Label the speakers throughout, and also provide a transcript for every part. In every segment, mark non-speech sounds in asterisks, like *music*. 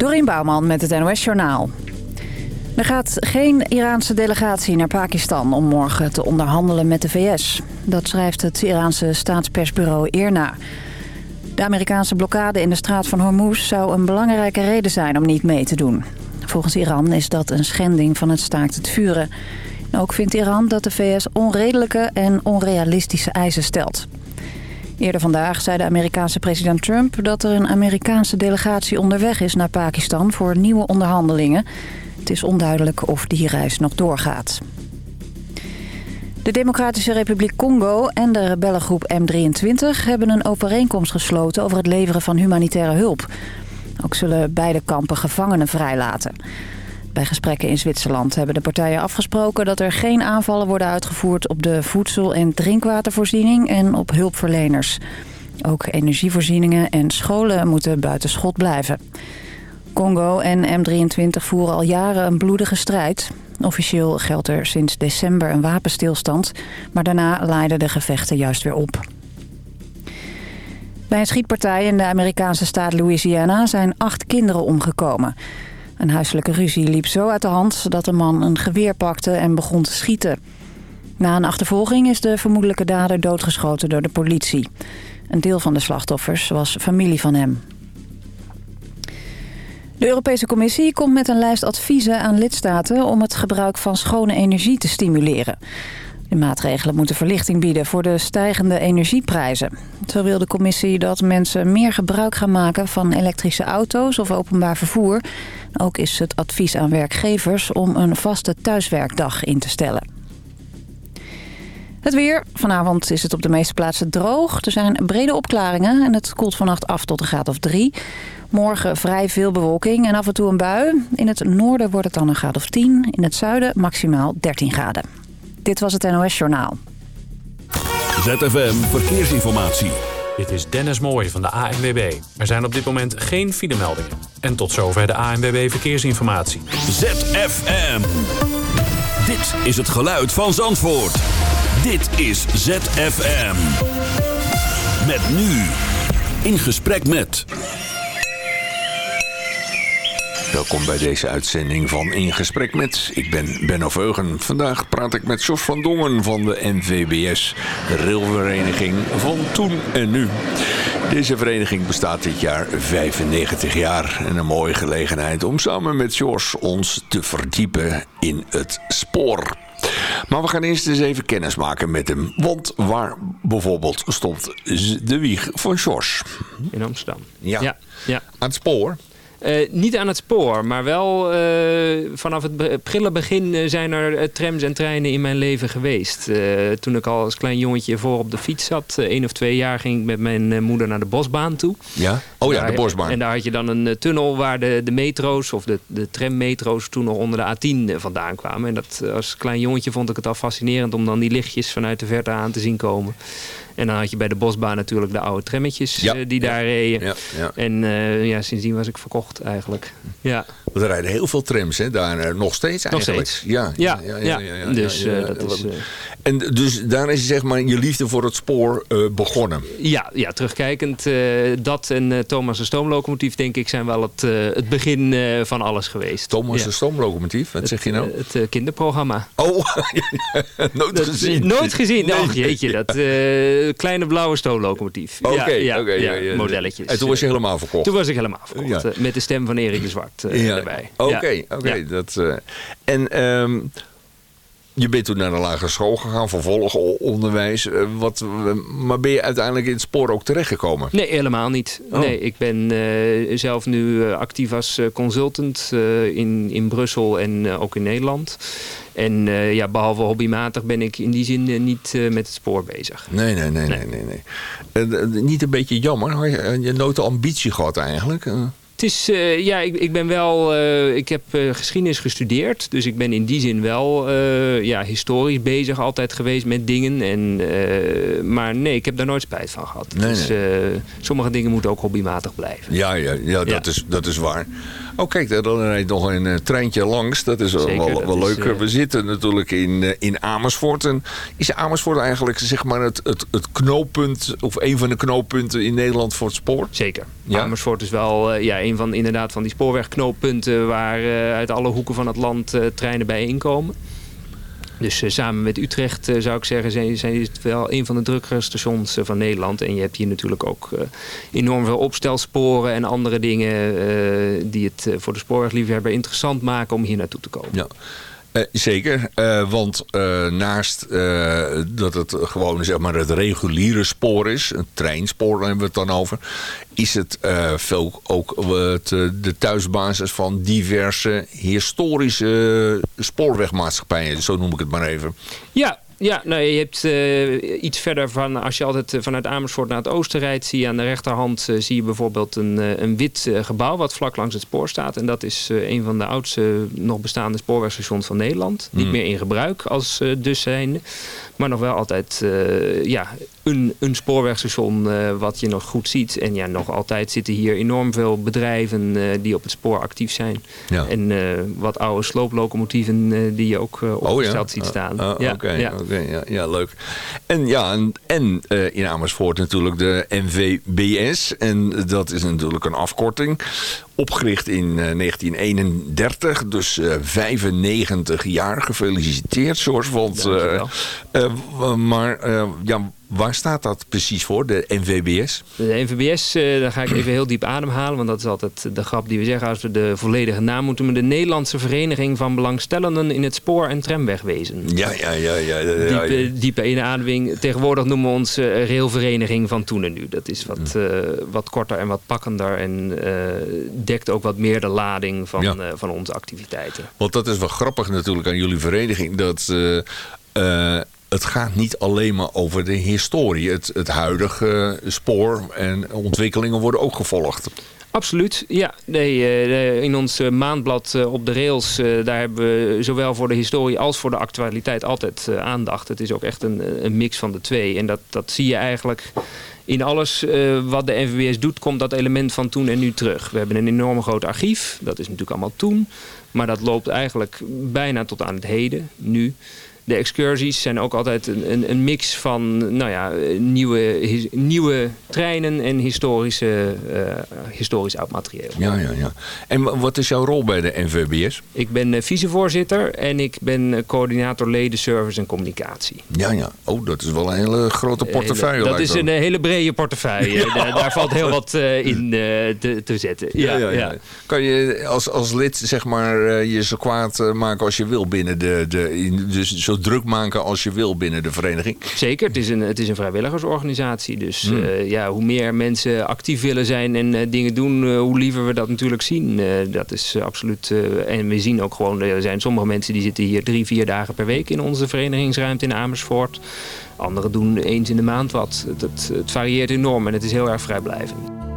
Speaker 1: Dorien Bouwman met het NOS Journaal. Er gaat geen Iraanse delegatie naar Pakistan om morgen te onderhandelen met de VS. Dat schrijft het Iraanse staatspersbureau IRNA. De Amerikaanse blokkade in de straat van Hormuz zou een belangrijke reden zijn om niet mee te doen. Volgens Iran is dat een schending van het staakt het vuren. Ook vindt Iran dat de VS onredelijke en onrealistische eisen stelt. Eerder vandaag zei de Amerikaanse president Trump dat er een Amerikaanse delegatie onderweg is naar Pakistan voor nieuwe onderhandelingen. Het is onduidelijk of die reis nog doorgaat. De Democratische Republiek Congo en de rebellengroep M23 hebben een overeenkomst gesloten over het leveren van humanitaire hulp. Ook zullen beide kampen gevangenen vrijlaten. Bij gesprekken in Zwitserland hebben de partijen afgesproken dat er geen aanvallen worden uitgevoerd op de voedsel- en drinkwatervoorziening en op hulpverleners. Ook energievoorzieningen en scholen moeten buiten schot blijven. Congo en M23 voeren al jaren een bloedige strijd. Officieel geldt er sinds december een wapenstilstand, maar daarna laaiden de gevechten juist weer op. Bij een schietpartij in de Amerikaanse staat Louisiana zijn acht kinderen omgekomen. Een huiselijke ruzie liep zo uit de hand dat de man een geweer pakte en begon te schieten. Na een achtervolging is de vermoedelijke dader doodgeschoten door de politie. Een deel van de slachtoffers was familie van hem. De Europese Commissie komt met een lijst adviezen aan lidstaten... om het gebruik van schone energie te stimuleren. De maatregelen moeten verlichting bieden voor de stijgende energieprijzen. Zo wil de commissie dat mensen meer gebruik gaan maken van elektrische auto's of openbaar vervoer. Ook is het advies aan werkgevers om een vaste thuiswerkdag in te stellen. Het weer. Vanavond is het op de meeste plaatsen droog. Er zijn brede opklaringen en het koelt vannacht af tot een graad of drie. Morgen vrij veel bewolking en af en toe een bui. In het noorden wordt het dan een graad of 10. In het zuiden maximaal 13 graden. Dit was het NOS Journaal.
Speaker 2: ZFM Verkeersinformatie.
Speaker 3: Dit is Dennis Mooij van de ANWB. Er zijn op dit moment geen filemeldingen. En tot zover de ANWB Verkeersinformatie.
Speaker 2: ZFM. Dit is het geluid van Zandvoort. Dit is ZFM. Met nu. In gesprek met...
Speaker 4: Welkom bij deze uitzending van In Gesprek Met. Ik ben Benno Veugen. Vandaag praat ik met Jos van Dongen van de NVBS, de railvereniging van toen en nu. Deze vereniging bestaat dit jaar 95 jaar. En een mooie gelegenheid om samen met Jos ons te verdiepen in het spoor. Maar we gaan eerst eens even kennis maken met hem. Want waar bijvoorbeeld stond de wieg van Jos?
Speaker 5: In Amsterdam.
Speaker 4: Ja.
Speaker 5: Ja, ja.
Speaker 4: Aan het spoor?
Speaker 5: Eh, niet aan het spoor, maar wel eh, vanaf het be- prille begin eh, zijn er trams en treinen in mijn leven geweest. Toen ik al als klein jongetje voor op de fiets zat, één of twee jaar, ging ik met mijn moeder naar de bosbaan toe.
Speaker 4: Ja. Oh ja,
Speaker 5: Daar-
Speaker 4: de bosbaan.
Speaker 5: En daar had je dan een tunnel waar de, de metro's of de, de trammetro's toen nog onder de A10 vandaan kwamen. En dat, als klein jongetje vond ik het al fascinerend om dan die lichtjes vanuit de verte aan te zien komen. En dan had je bij de bosbaan natuurlijk de oude trammetjes
Speaker 4: Ja,
Speaker 5: eh, die daar reden.
Speaker 4: Ja, ja.
Speaker 5: En eh, ja, sindsdien was ik verkocht eigenlijk. Ja,
Speaker 4: Want er rijden heel veel trams, hè? Daar eh, nog steeds
Speaker 5: nog
Speaker 4: eigenlijk.
Speaker 5: steeds.
Speaker 4: Ja,
Speaker 5: ja, ja. Dus
Speaker 4: ja, ja.
Speaker 5: dat is... eh,
Speaker 4: En dus daar is zeg maar je liefde voor het spoor eh, begonnen.
Speaker 5: ja, ja, terugkijkend, eh, dat en Thomas de Stoomlocomotief denk ik zijn wel het, het begin van alles geweest.
Speaker 4: Thomas de stoomlocomotief, wat zeg je nou?
Speaker 5: Het kinderprogramma.
Speaker 4: Oh, *laughs* nooit
Speaker 5: Dat-
Speaker 4: gezien.
Speaker 5: Nooit gezien.
Speaker 4: Nee.
Speaker 5: Och jeetje, *laughs* dat kleine blauwe stoomlocomotief.
Speaker 4: Oké,
Speaker 5: ja, ja, modelletjes.
Speaker 4: En toen was je helemaal verkocht.
Speaker 5: Toen was ik helemaal verkocht. Met de stem van Erik de Zwart
Speaker 4: Ja. Oké, oké. Dat, eh, en ehm, je bent toen naar de lagere school gegaan, vervolgonderwijs. eh, wat, maar ben je uiteindelijk in het spoor ook terechtgekomen?
Speaker 5: Nee, helemaal niet.
Speaker 4: Oh.
Speaker 5: Nee, ik ben eh, zelf nu eh, actief als eh, consultant eh, in, in Brussel en eh, ook in Nederland. En eh, ja, behalve hobbymatig ben ik in die zin eh, niet eh, met het spoor bezig.
Speaker 4: Nee, nee, nee, nee, nee. nee. Eh, eh, niet een beetje jammer? Had je, had je nooit de ambitie gehad eigenlijk?
Speaker 5: Het is, eh, ja, ik, ik ben wel, eh, ik heb eh, geschiedenis gestudeerd. Dus ik ben in die zin wel ja, historisch bezig altijd geweest met dingen. En, maar nee, ik heb daar nooit spijt van gehad.
Speaker 4: Nee,
Speaker 5: dus sommige dingen moeten ook hobbymatig blijven.
Speaker 4: Ja, ja, ja, dat,
Speaker 5: Ja.
Speaker 4: Is, dat is waar. Oh, kijk, daar dan rijdt nog een eh, treintje langs. Dat is wel,
Speaker 5: Zeker,
Speaker 4: wel, leuk.
Speaker 5: eh,
Speaker 4: We zitten natuurlijk in, eh, in Amersfoort. En is Amersfoort eigenlijk zeg maar, het, het, het knooppunt... of een van de knooppunten in Nederland voor het spoor?
Speaker 5: Zeker.
Speaker 4: Ja?
Speaker 5: Amersfoort is wel ja, een een van inderdaad van die spoorwegknooppunten waar uit alle hoeken van het land treinen bijeenkomen. Dus samen met Utrecht zou ik zeggen, zijn, zijn het wel een van de drukkere stations van Nederland. En je hebt hier natuurlijk ook enorm veel opstelsporen en andere dingen die het voor de spoorwegliefhebber interessant maken om hier naartoe te komen.
Speaker 4: Ja. Uh, zeker, uh, want uh, naast dat het gewoon zeg maar, het reguliere spoor is, een treinspoor hebben we het dan over, is het veel ook het, de thuisbasis van diverse historische spoorwegmaatschappijen, zo noem ik het maar even.
Speaker 5: Ja, ja, nou, je hebt uh, iets verder van, als je altijd uh, vanuit Amersfoort naar het oosten rijdt, zie je aan de rechterhand uh, zie je bijvoorbeeld een, een wit gebouw wat vlak langs het spoor staat. En dat is een van de oudste nog bestaande spoorwegstations van Nederland. Niet mm. meer in gebruik als dus zijnde. Maar nog wel altijd ja, een, een spoorwegstation wat je nog goed ziet. En ja, nog altijd zitten hier enorm veel bedrijven die op het spoor actief zijn. Ja. En wat oude slooplocomotieven die je ook opgesteld
Speaker 4: oh,
Speaker 5: ziet staan.
Speaker 4: ja, Oké, ja ja, ja, leuk. En ja, en, en in Amersfoort natuurlijk de NVBS. En dat is natuurlijk een afkorting. Opgericht in uh, 1931, dus uh, 95 jaar. Gefeliciteerd, George. Want, maar ja, Waar staat dat precies voor, de NVBS?
Speaker 5: De NVBS, uh, daar ga ik even heel diep ademhalen. Want dat is altijd de grap die we zeggen als we de volledige naam moeten. Maar de Nederlandse Vereniging van Belangstellenden in het Spoor- en Tramwegwezen.
Speaker 4: Ja, ja, ja. ja, ja,
Speaker 5: Diepe, diepe inademing. Tegenwoordig noemen we ons uh, Railvereniging van Toen en Nu. Dat is wat, uh, wat korter en wat pakkender. En dekt ook wat meer de lading van, van onze activiteiten.
Speaker 4: Want dat is wel grappig natuurlijk aan jullie vereniging. Dat het gaat niet alleen maar over de historie. Het, het huidige spoor en ontwikkelingen worden ook gevolgd.
Speaker 5: Absoluut, ja. Nee, eh, in ons maandblad eh, op de rails, eh, daar hebben we zowel voor de historie als voor de actualiteit altijd aandacht. Het is ook echt een, een mix van de twee. En dat, dat zie je eigenlijk in alles wat de NVBS doet, komt dat element van toen en nu terug. We hebben een enorm groot archief, dat is natuurlijk allemaal toen. Maar dat loopt eigenlijk bijna tot aan het heden, nu de excursies zijn ook altijd een, een, een mix van nou ja, nieuwe, nieuwe treinen en historische, uh, historisch oud materieel.
Speaker 4: Ja, ja, ja. En wat is jouw rol bij de NVBS?
Speaker 5: Ik ben uh, vicevoorzitter en ik ben coördinator ledenservice en communicatie.
Speaker 4: Ja, ja. Oh, dat is wel een hele grote portefeuille.
Speaker 5: dat is een hele brede portefeuille. *laughs* daar, daar, valt heel wat in te, te, zetten. Ja, ja, ja,
Speaker 4: Kan je als, als lid zeg maar je zo kwaad maken als je wil binnen de, de, dus zo druk maken als je wil binnen de vereniging?
Speaker 5: Zeker, het is een, het is een vrijwilligersorganisatie. Dus hmm. uh, ja, hoe meer mensen actief willen zijn en uh, dingen doen, uh, hoe liever we dat natuurlijk zien. dat is absoluut. en we zien ook gewoon, er zijn sommige mensen die zitten hier drie, vier dagen per week in onze verenigingsruimte in Amersfoort. Anderen doen eens in de maand wat. Het varieert enorm en het is heel erg vrijblijvend.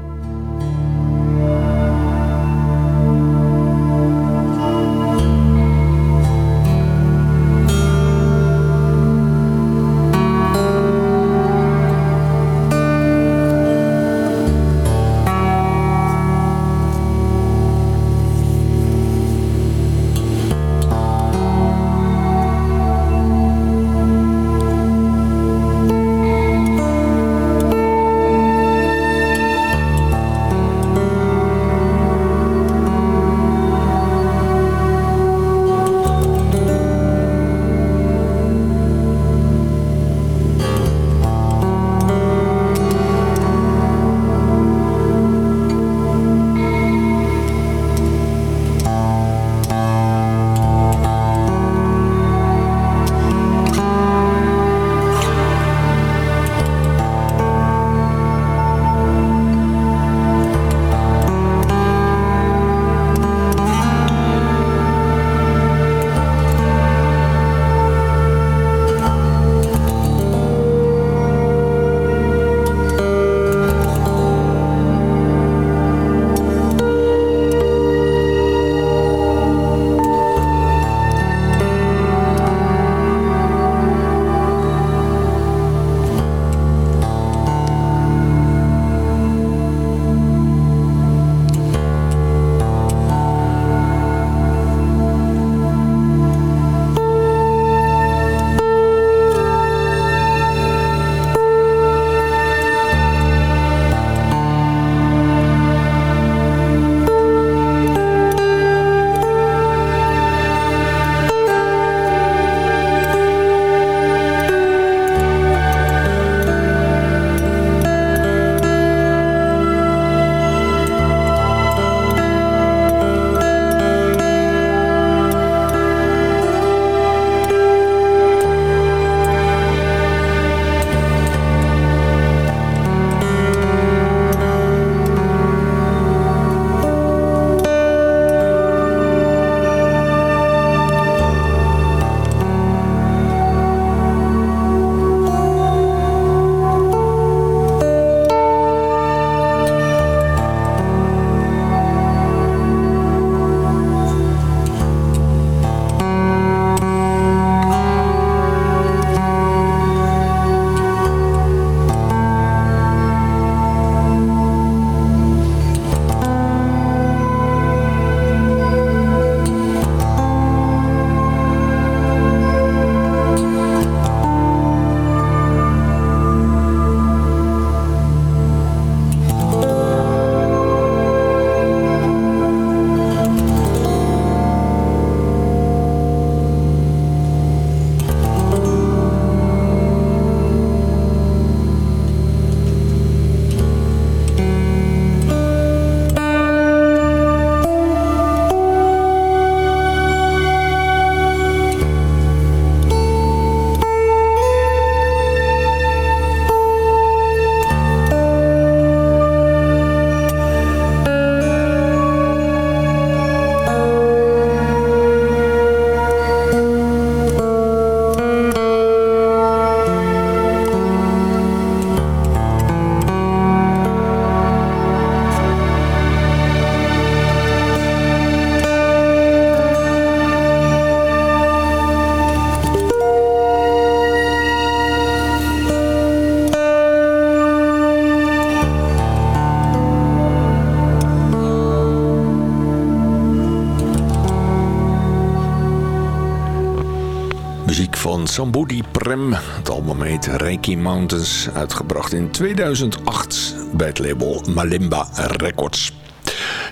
Speaker 4: Mountains, uitgebracht in 2008 bij het label Malimba Records.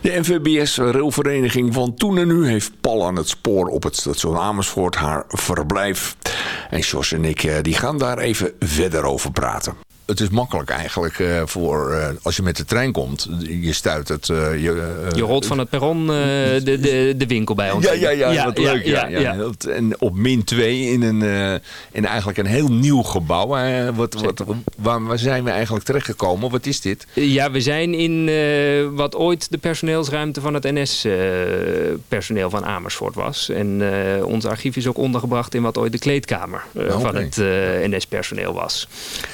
Speaker 4: De NVBS railvereniging van toen en nu heeft pal aan het spoor op het station Amersfoort haar verblijf. En Jos en ik eh, die gaan daar even verder over praten het is makkelijk eigenlijk uh, voor uh, als je met de trein komt. Je stuit het. Uh,
Speaker 5: je, je rolt van het perron *laughs* de, de, de winkel bij ons.
Speaker 4: Ja, ja, ja, leuk. Ja, ja, En op min 2 in, een, in eigenlijk een heel nieuw gebouw. wat, wat, waar, waar, zijn we eigenlijk terechtgekomen? Wat is dit?
Speaker 5: Ja, we zijn in wat ooit de personeelsruimte van het NS-personeel van Amersfoort was. En ons archief is ook ondergebracht in wat ooit de kleedkamer oh, van het NS-personeel was.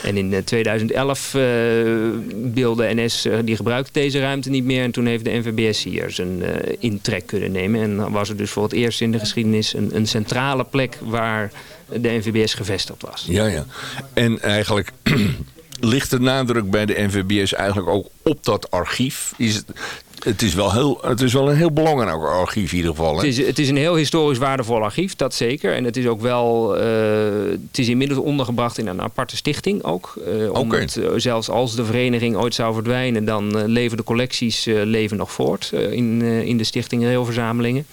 Speaker 5: En in 2011 uh, NS, die gebruikte deze ruimte niet meer. En toen heeft de NVBS hier zijn uh, intrek kunnen nemen. En was er dus voor het eerst in de geschiedenis een, een centrale plek waar de NVBS gevestigd was.
Speaker 4: Ja, ja. En eigenlijk *clears throat* ligt de nadruk bij de NVBS eigenlijk ook op dat archief? Is het, het is, wel heel, het is wel een heel belangrijk archief in ieder geval.
Speaker 5: Het is, het is een heel historisch waardevol archief, dat zeker. En het is ook wel, uh, het is inmiddels ondergebracht in een aparte stichting ook. Uh, om het, uh, zelfs als de vereniging ooit zou verdwijnen, dan leven de collecties leven nog voort in, in de stichting Railverzamelingen.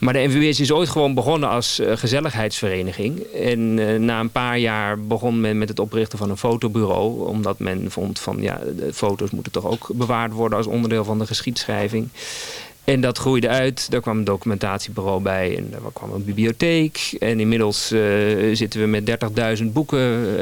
Speaker 5: Maar de NVBS is ooit gewoon begonnen als uh, gezelligheidsvereniging. En uh, na een paar jaar begon men met het oprichten van een fotobureau. Omdat men vond van ja, de foto's moeten toch ook bewaard worden als onderdeel van de geschiedschrijving. En dat groeide uit. Daar kwam een documentatiebureau bij en daar kwam een bibliotheek. En inmiddels uh, zitten we met 30.000 boeken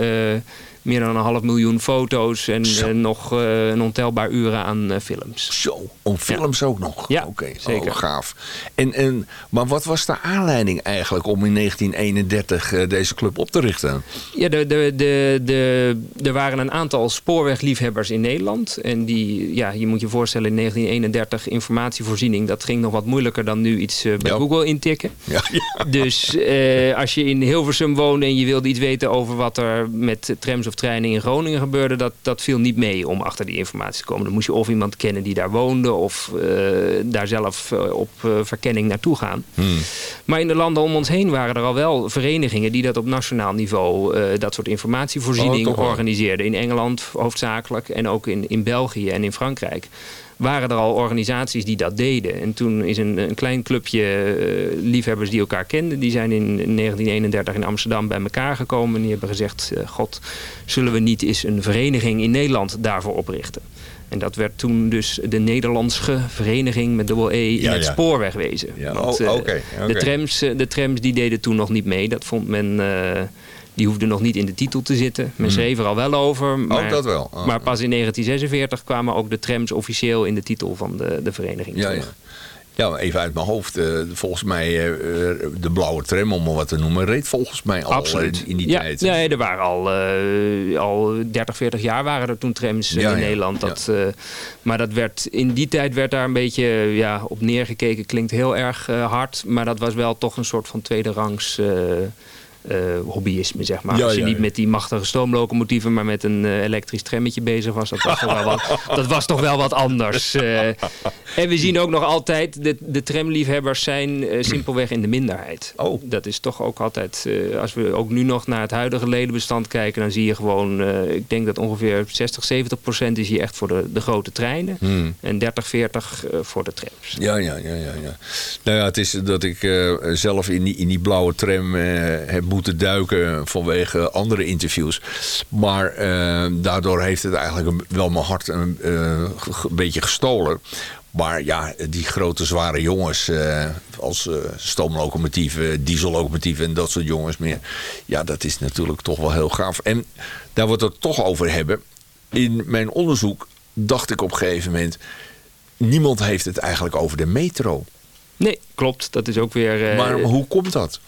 Speaker 5: meer dan een half miljoen foto's en, nog uh, een ontelbaar uren aan uh, films.
Speaker 4: Zo, om films ook nog?
Speaker 5: Ja, Oké, zeker.
Speaker 4: Oh, gaaf. En, en, maar wat was de aanleiding eigenlijk om in 1931 uh, eh, deze club op te richten?
Speaker 5: Ja, de, de, de, de, er waren een aantal spoorwegliefhebbers in Nederland. En die, ja, je moet je voorstellen in 1931 informatievoorziening. Dat ging nog wat moeilijker dan nu iets bij Google intikken. Ja, ja. Dus als je in Hilversum woonde en je wilde iets weten over wat er met trams of treinen in Groningen gebeurde, dat, dat viel niet mee om achter die informatie te komen. Dan moest je of iemand kennen die daar woonde of uh, daar zelf uh, op uh, verkenning naartoe gaan. Hmm. Maar in de landen om ons heen waren er al wel verenigingen die dat op nationaal niveau dat soort informatievoorziening oh, organiseerden. In Engeland hoofdzakelijk en ook in, in België en in Frankrijk waren er al organisaties die dat deden. En toen is een, een klein clubje uh, liefhebbers die elkaar kenden... die zijn in 1931 in Amsterdam bij elkaar gekomen... en die hebben gezegd... Uh, god, zullen we niet eens een vereniging in Nederland daarvoor oprichten? En dat werd toen dus de Nederlandse vereniging met dubbel E in het spoorwegwezen. Ja. Want, oh, okay, okay. De, trams, de trams die deden toen nog niet mee. Dat vond men die hoefde nog niet in de titel te zitten. Men hmm. schreef er al wel over. Maar,
Speaker 4: ook dat wel.
Speaker 5: Oh, maar pas in 1946 kwamen ook de trams officieel in de titel van de, de vereniging.
Speaker 4: Ja, ja. Ja, even uit mijn hoofd. Uh, volgens mij uh, de blauwe tram, om maar wat te noemen, reed volgens mij al
Speaker 5: Absoluut.
Speaker 4: in, die
Speaker 5: ja,
Speaker 4: tijd.
Speaker 5: Nee, er waren al, uh, al 30, 40 jaar waren er toen trams ja, in ja, Nederland. Dat, maar dat werd, in die tijd werd daar een beetje ja, op neergekeken. Klinkt heel erg hard, maar dat was wel toch een soort van tweede rangs hobbyisme, zeg maar. Als je niet met die machtige stoomlocomotieven, maar met een uh, elektrisch trammetje bezig was, dat was, toch, wel wat, *laughs* dat was toch wel wat anders. Uh, en we zien ook nog altijd, de, de tramliefhebbers zijn simpelweg in de minderheid. Oh. Dat is toch ook altijd, als we ook nu nog naar het huidige ledenbestand kijken, dan zie je gewoon, ik denk dat ongeveer 60, 70 procent is hier echt voor de, de grote treinen. Hmm. En 30, 40 voor de trams.
Speaker 4: Ja, ja, ja, ja, ja. Nou ja, het is dat ik zelf in die, in die blauwe tram heb moeten duiken vanwege andere interviews. Maar uh, daardoor heeft het eigenlijk wel mijn hart een, uh, een beetje gestolen. Maar ja, die grote zware jongens uh, als stoomlocomotieven, diesellocomotieven en dat soort jongens meer. Ja, dat is natuurlijk toch wel heel gaaf. En daar wordt het toch over hebben. In mijn onderzoek dacht ik op een gegeven moment... niemand heeft het eigenlijk over de metro.
Speaker 5: Nee, klopt. Dat is ook weer...
Speaker 4: Maar hoe komt dat?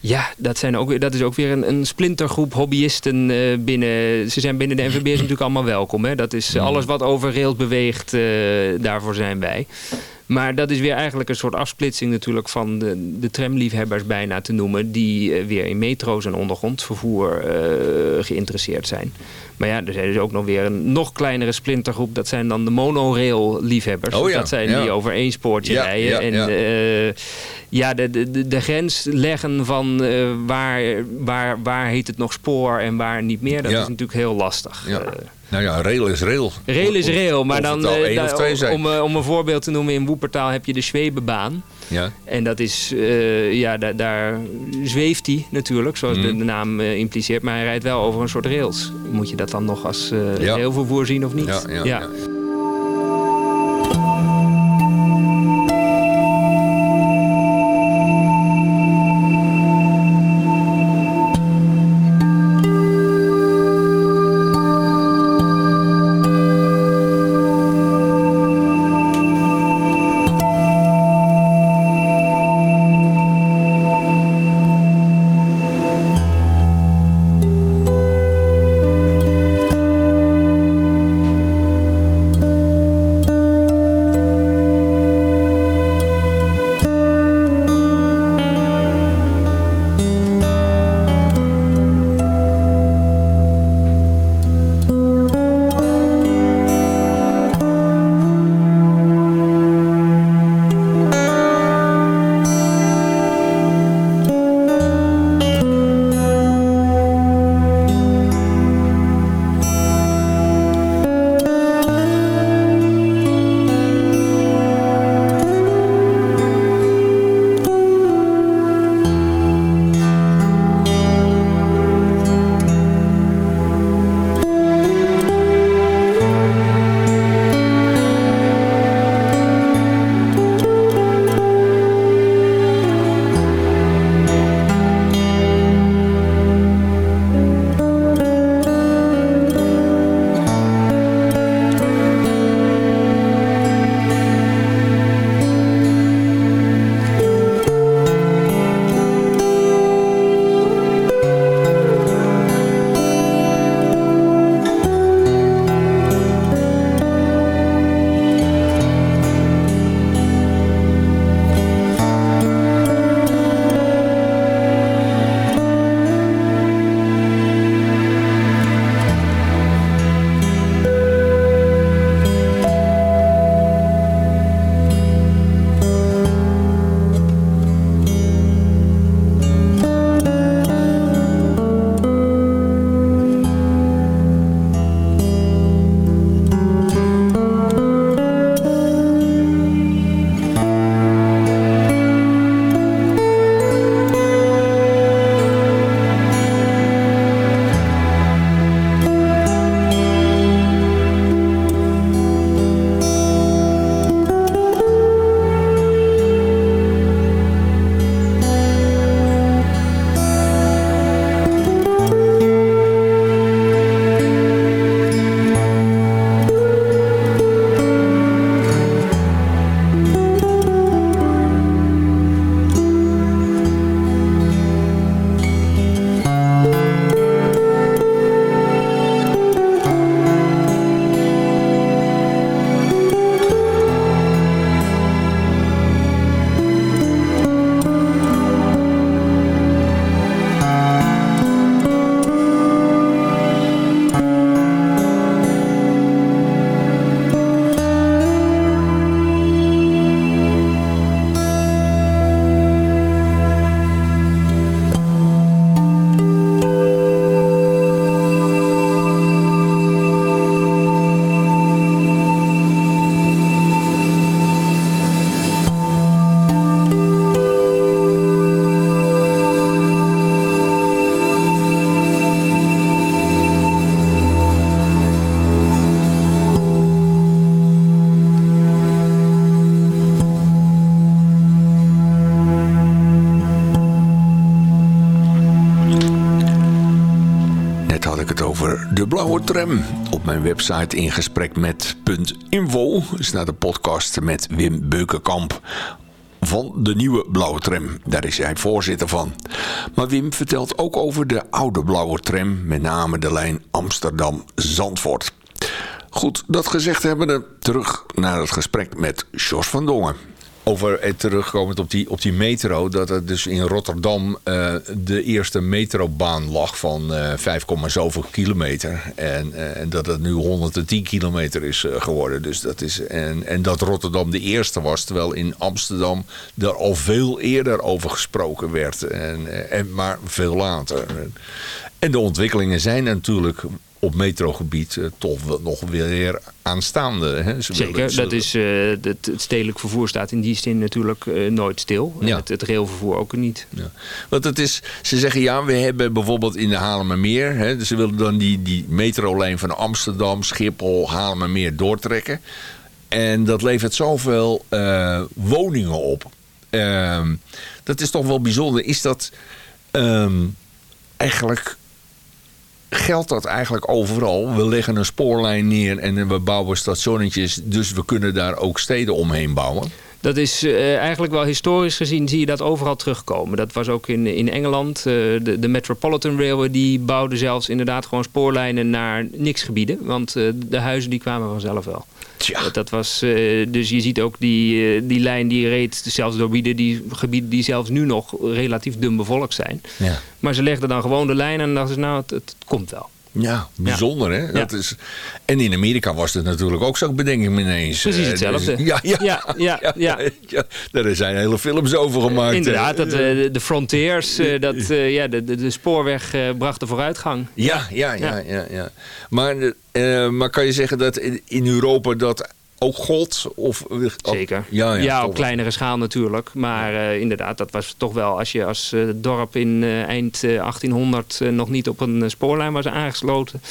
Speaker 5: Ja, dat, zijn ook, dat is ook weer een, een splintergroep hobbyisten uh, binnen. Ze zijn binnen de NVB's natuurlijk allemaal welkom. Hè? Dat is alles wat over rails beweegt, uh, daarvoor zijn wij. Maar dat is weer eigenlijk een soort afsplitsing natuurlijk van de, de tramliefhebbers bijna te noemen. Die eh, weer in metro's en ondergrondvervoer uh, geïnteresseerd zijn. Maar ja, er is dus ook nog weer een nog kleinere splintergroep. Dat zijn dan de monorail-liefhebbers.
Speaker 4: Oh ja,
Speaker 5: dat zijn
Speaker 4: ja.
Speaker 5: die over één spoortje
Speaker 4: Ja,
Speaker 5: rijden.
Speaker 4: ja,
Speaker 5: en
Speaker 4: ja.
Speaker 5: eh, ja, de, de, de, grens leggen van eh, waar, waar, waar heet het nog spoor en waar niet meer. Dat
Speaker 4: Ja.
Speaker 5: is natuurlijk heel lastig.
Speaker 4: Ja. Nou ja, rail is rail.
Speaker 5: Rail is rail, maar dan,
Speaker 4: zijn.
Speaker 5: om, eh, om een voorbeeld te noemen, in Woepertaal heb je de Zwebebaan.
Speaker 4: Ja.
Speaker 5: En dat is, eh, ja, daar, daar zweeft hij natuurlijk, zoals
Speaker 4: Mhm.
Speaker 5: de, de naam impliceert. Maar hij rijdt wel over een soort rails. Moet je dat dan nog als eh
Speaker 4: Ja.
Speaker 5: railvervoer zien of niet?
Speaker 4: Ja, ja, ja. De. Op mijn website in gesprek .info staat een podcast met Wim Beukenkamp van de nieuwe blauwe tram. Daar is hij voorzitter van. Maar Wim vertelt ook over de oude blauwe tram, met name de lijn Amsterdam-Zandvoort. Goed, dat gezegd hebbende, terug naar het gesprek met Jos van Dongen. Over terugkomend op die, op die metro, dat er dus in Rotterdam uh, de eerste metrobaan lag van uh, 5, zoveel kilometer. En, en dat het nu 110 kilometer is geworden. Dus dat is, en, en dat Rotterdam de eerste was, terwijl in Amsterdam er al veel eerder over gesproken werd. En, en, maar veel later. En de ontwikkelingen zijn natuurlijk op metrogebied uh, toch nog weer aanstaande. Hè?
Speaker 5: Zeker, dat is, uh, het, het, stedelijk vervoer staat in die zin natuurlijk uh, nooit stil. Ja. Het, het railvervoer ook niet.
Speaker 4: Ja. Want het is, ze zeggen ja, we hebben bijvoorbeeld in de Halemermeer... Hè, dus ze willen dan die, die metrolijn van Amsterdam, Schiphol, Halemermeer doortrekken. En dat levert zoveel woningen op. Ehm, dat is toch wel bijzonder. Is dat um, eigenlijk geldt dat eigenlijk overal. We leggen een spoorlijn neer en we bouwen stationnetjes. Dus we kunnen daar ook steden omheen bouwen.
Speaker 5: Dat is uh, eigenlijk wel historisch gezien zie je dat overal terugkomen. Dat was ook in, in Engeland. Uh, de, Metropolitan Railway die bouwde zelfs inderdaad gewoon spoorlijnen naar niks gebieden. Want uh, de huizen die kwamen vanzelf wel. Tja. Dat, was, dus je ziet ook die, die lijn die reed zelfs door gebieden die, gebieden die zelfs nu nog relatief dun bevolkt zijn. Ja. Maar ze legden dan gewoon de lijn en dachten ze nou het, het komt wel.
Speaker 4: Ja, bijzonder hè. Dat is, en in Amerika was het natuurlijk ook zo, bedenk ik me ineens.
Speaker 5: Precies eh, hetzelfde.
Speaker 4: Dus, *laughs* ja, ja, ja, ja, ja, ja, Daar zijn hele films over gemaakt.
Speaker 5: Inderdaad, dat, uh, de Frontiers, uh, dat, ja, de, de, de spoorweg bracht de vooruitgang.
Speaker 4: Ja, ja, ja, ja. ja, Maar, maar kan je zeggen dat in Europa dat ook God? Of,
Speaker 5: Zeker. Ja, ja, ja op kleinere schaal natuurlijk. Maar uh, inderdaad, dat was toch wel als je als uh, dorp in uh, eind 1800 nog niet op een spoorlijn was aangesloten.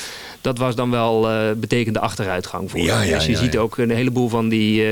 Speaker 5: Dat was dan wel betekende achteruitgang voor ja, je. Dus je ziet ook een heleboel van die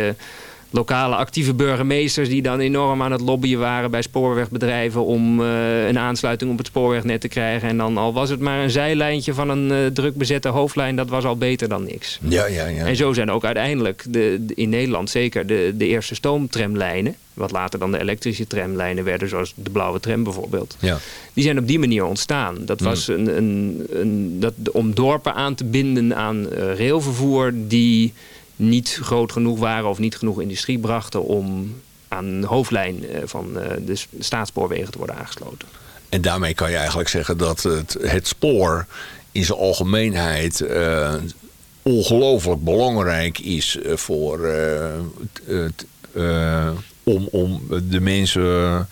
Speaker 5: lokale actieve burgemeesters die dan enorm aan het lobbyen waren bij spoorwegbedrijven om uh, een aansluiting op het spoorwegnet te krijgen. En dan al was het maar een zijlijntje van een uh, druk bezette hoofdlijn, dat was al beter dan niks.
Speaker 4: Ja, ja, ja.
Speaker 5: En zo zijn ook uiteindelijk de, in Nederland zeker de, de eerste stoomtramlijnen, wat later dan de elektrische tramlijnen werden, zoals de blauwe tram bijvoorbeeld. Ja. Die zijn op die manier ontstaan. Dat was hmm. een, een, een, dat, om dorpen aan te binden aan uh, railvervoer die niet groot genoeg waren of niet genoeg industrie brachten om aan de hoofdlijn eh, van eh, de staatsspoorwegen te worden aangesloten.
Speaker 4: En daarmee kan je eigenlijk zeggen dat het, het spoor in zijn algemeenheid uh, ongelooflijk belangrijk is voor om, om de mensen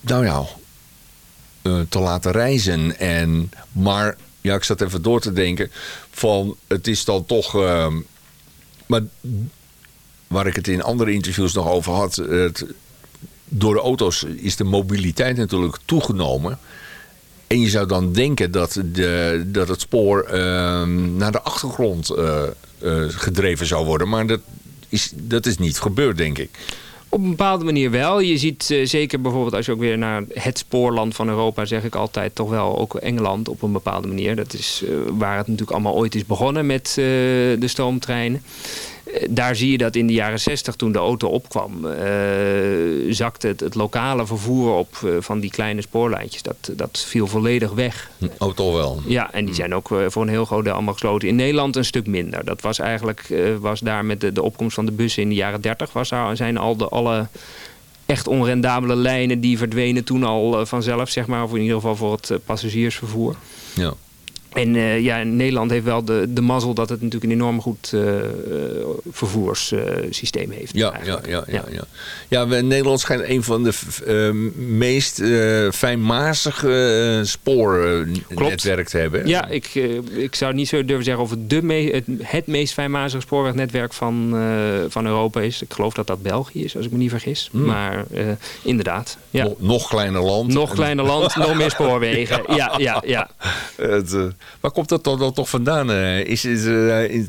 Speaker 4: nou ja, te laten reizen. En, maar ja, ik zat even door te denken van het is dan toch... Uh, maar waar ik het in andere interviews nog over had... Het, door de auto's is de mobiliteit natuurlijk toegenomen. En je zou dan denken dat, de, dat het spoor uh, naar de achtergrond uh, uh, gedreven zou worden. Maar dat is, dat is niet gebeurd, denk ik.
Speaker 5: Op een bepaalde manier wel. Je ziet uh, zeker bijvoorbeeld als je ook weer naar het spoorland van Europa... zeg ik altijd toch wel ook Engeland op een bepaalde manier. Dat is uh, waar het natuurlijk allemaal ooit is begonnen met uh, de stoomtreinen. Eh, daar zie je dat in de jaren 60 toen de auto opkwam, uh, zakte het, het, lokale vervoer op uh, van die kleine spoorlijntjes. Dat, dat viel volledig weg.
Speaker 4: Auto wel.
Speaker 5: Ja, en die zijn ook voor een heel groot deel allemaal gesloten. In Nederland een stuk minder. Dat was eigenlijk, was daar met de, de opkomst van de bussen in de jaren 30 was daar, zijn al de, alle echt onrendabele lijnen die verdwenen toen al vanzelf, zeg maar. Of in ieder geval voor het passagiersvervoer. Ja. En uh, ja, Nederland heeft wel de, de mazzel dat het natuurlijk een enorm goed uh, vervoerssysteem heeft.
Speaker 4: Ja, ja, ja, ja, ja. ja. we, Nederland schijnt een van de meest fijnmazige spoornetwerk te hebben.
Speaker 5: Ja, ik, ik zou niet zo durven zeggen of het, de me het, het meest fijnmazige spoorwegnetwerk van, van Europa is. Ik geloof dat dat België is, als ik me niet vergis. Hmm. Maar inderdaad. Ja.
Speaker 4: Nog, nog kleiner land.
Speaker 5: Nog kleiner land, nog meer spoorwegen. *laughs* Ja, ja, ja. *laughs*
Speaker 4: Het, Waar komt dat dan, toch vandaan? Eh, is, is, uh,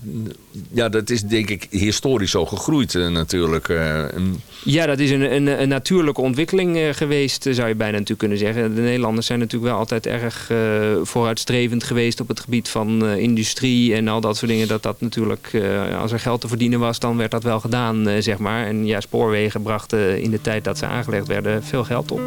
Speaker 4: ja, dat is denk ik historisch zo gegroeid uh, natuurlijk.
Speaker 5: Ja, dat is een, een, een natuurlijke ontwikkeling geweest, zou je bijna natuurlijk kunnen zeggen. De Nederlanders zijn natuurlijk wel altijd erg vooruitstrevend geweest op het gebied van industrie en al dat soort dingen. Dat dat natuurlijk, als er geld te verdienen was, dan werd dat wel gedaan, zeg maar. En ja, spoorwegen brachten in de tijd dat ze aangelegd werden veel geld op.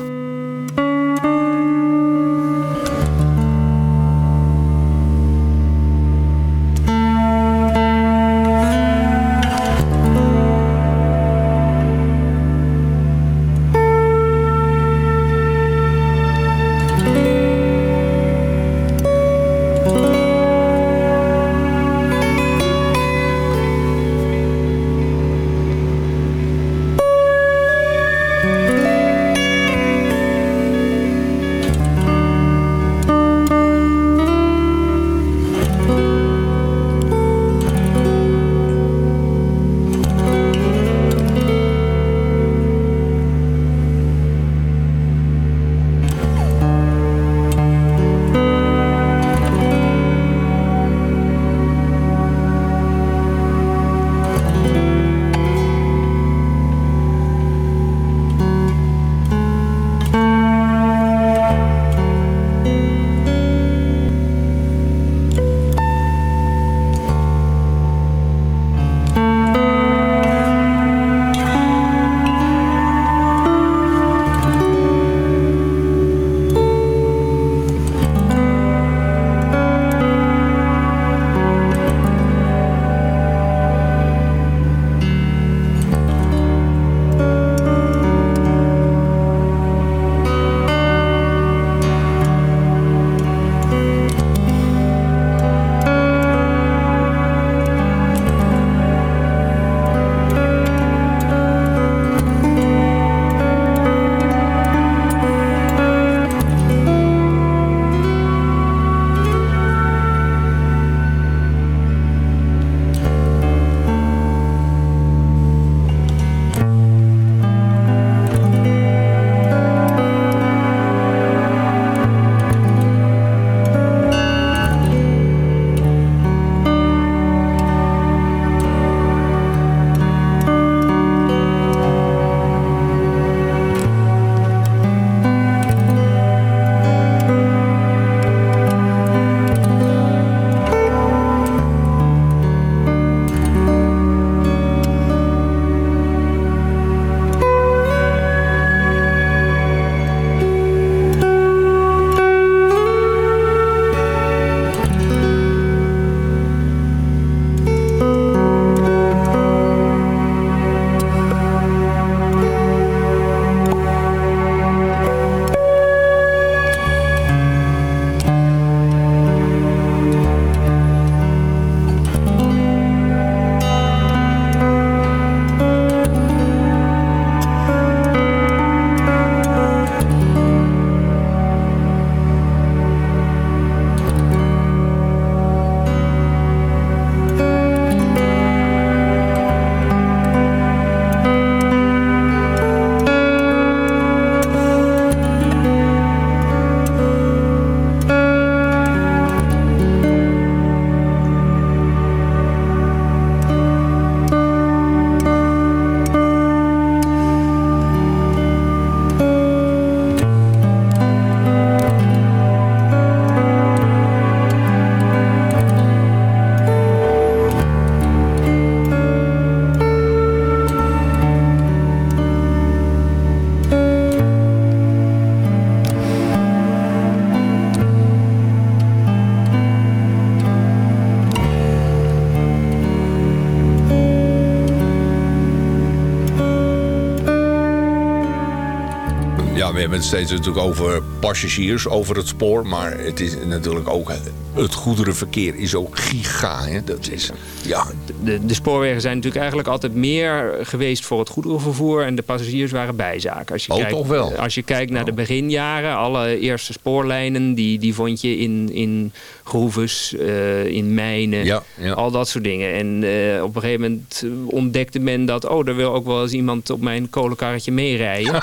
Speaker 4: het steeds natuurlijk over passagiers, over het spoor. Maar het is natuurlijk ook... Het goederenverkeer is ook giga. Hè? Dat is, ja.
Speaker 5: de, de spoorwegen zijn natuurlijk eigenlijk altijd meer geweest voor het goederenvervoer. En de passagiers waren bijzaken. Als je
Speaker 4: Oh,
Speaker 5: kijkt,
Speaker 4: toch wel?
Speaker 5: Als je kijkt naar de beginjaren. Alle eerste spoorlijnen die, die vond je in, in eh, in mijnen, al dat soort dingen. En eh, op een gegeven moment eh, ontdekte men dat, oh, daar wil ook wel eens iemand op mijn kolenkarretje meerijden. *laughs*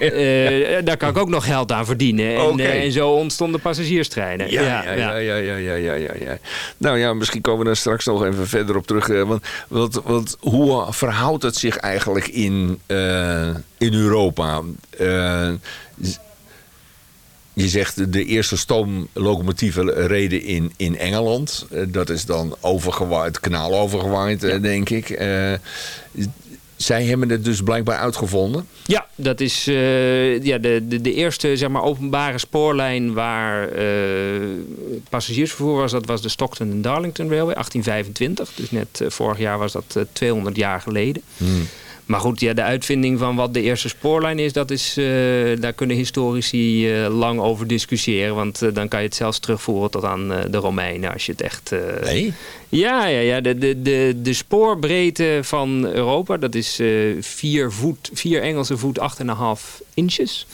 Speaker 5: ja. daar kan ik ook nog geld aan verdienen. En, en zo ontstonden passagierstreinen.
Speaker 4: Ja ja ja. Ja, ja, ja, Nou ja, misschien komen we daar straks nog even verder op terug. want, want, want hoe verhoudt het zich eigenlijk in, in Europa? Je zegt de eerste stoomlocomotieven reden in, in Engeland. Eh, dat is dan overgewaaid, het kanaal overgewaaid, eh, denk ik. Eh, zij hebben het dus blijkbaar uitgevonden.
Speaker 5: Ja, dat is ja, de, de, de eerste zeg maar, openbare spoorlijn waar passagiersvervoer was. Dat was de Stockton and Darlington Railway, 1825. Dus net vorig jaar was dat eh, 200 jaar geleden. Maar goed, ja, de uitvinding van wat de eerste spoorlijn is, dat is eh, daar kunnen historici eh, lang over discussiëren. Want eh, dan kan je het zelfs terugvoeren tot aan de Romeinen als je het echt...
Speaker 4: Nee?
Speaker 5: ja, ja, ja. De, de, de, de spoorbreedte van Europa, dat is 4 voet, 4 Engelse voet, 8,5 inches.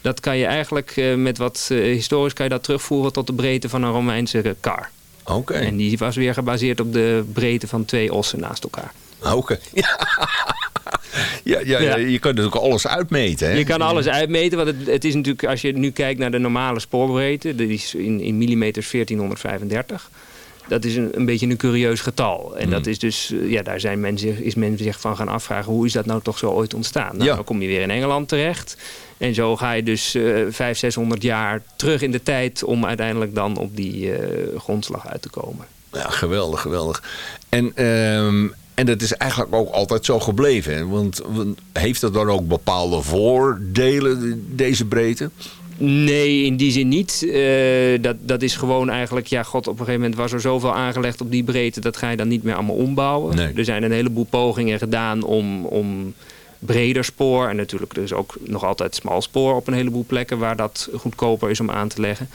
Speaker 5: Dat kan je eigenlijk met wat historisch kan je dat terugvoeren tot de breedte van een Romeinse kar.
Speaker 4: Oké.
Speaker 5: En die was weer gebaseerd op de breedte van twee ossen naast elkaar.
Speaker 4: Oké. *laughs* Ja, ja, je kan natuurlijk alles uitmeten. Hè?
Speaker 5: Je kan alles uitmeten, want het, het is natuurlijk, als je nu kijkt naar de normale spoorbreedte, die is in, in millimeters 1435. Dat is een, een beetje een curieus getal. En dat is dus, eh, ja, daar zijn men zich, is men zich van gaan afvragen, hoe is dat nou toch zo ooit ontstaan? Nou,
Speaker 4: Ja.
Speaker 5: Dan kom je weer in Engeland terecht. En zo ga je dus eh 500, 600 jaar terug in de tijd om uiteindelijk dan op die eh, grondslag uit te komen.
Speaker 4: Ja, geweldig, geweldig. En, ehm, en dat is eigenlijk ook altijd zo gebleven. Want, want heeft het dan ook bepaalde voordelen, deze breedte?
Speaker 5: Nee, in die zin niet. Eh, dat, dat is gewoon eigenlijk, ja, god, op een gegeven moment was er zoveel aangelegd op die breedte, dat ga je dan niet meer allemaal ombouwen.
Speaker 4: Nee.
Speaker 5: Er zijn een heleboel pogingen gedaan om, om breder spoor en natuurlijk dus ook nog altijd smal spoor op een heleboel plekken waar dat goedkoper is om aan te leggen.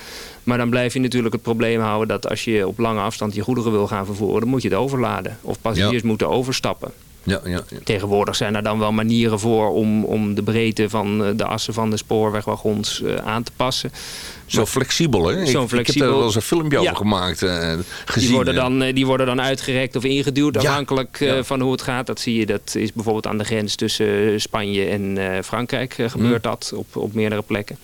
Speaker 5: Maar dan blijf je natuurlijk het probleem houden dat als je op lange afstand je goederen wil gaan vervoeren, dan moet je het overladen. Of passagiers moeten overstappen.
Speaker 4: Ja, ja, ja.
Speaker 5: Tegenwoordig zijn er dan wel manieren voor om, om de breedte van eh, de assen van de spoorwegwagons eh, aan te passen.
Speaker 4: Zo flexibel, hè? Ik-
Speaker 5: Zo
Speaker 4: Ik, heb
Speaker 5: flexibel.
Speaker 4: daar wel eens een filmpje
Speaker 5: Ja.
Speaker 4: over gemaakt, eh, gezien.
Speaker 5: Die worden, dan, die worden dan uitgerekt of ingeduwd, afhankelijk van hoe het gaat. Dat zie je, dat is bijvoorbeeld aan de grens tussen Spanje en Frankrijk eh, gebeurt
Speaker 4: Mm.
Speaker 5: dat op, op meerdere plekken.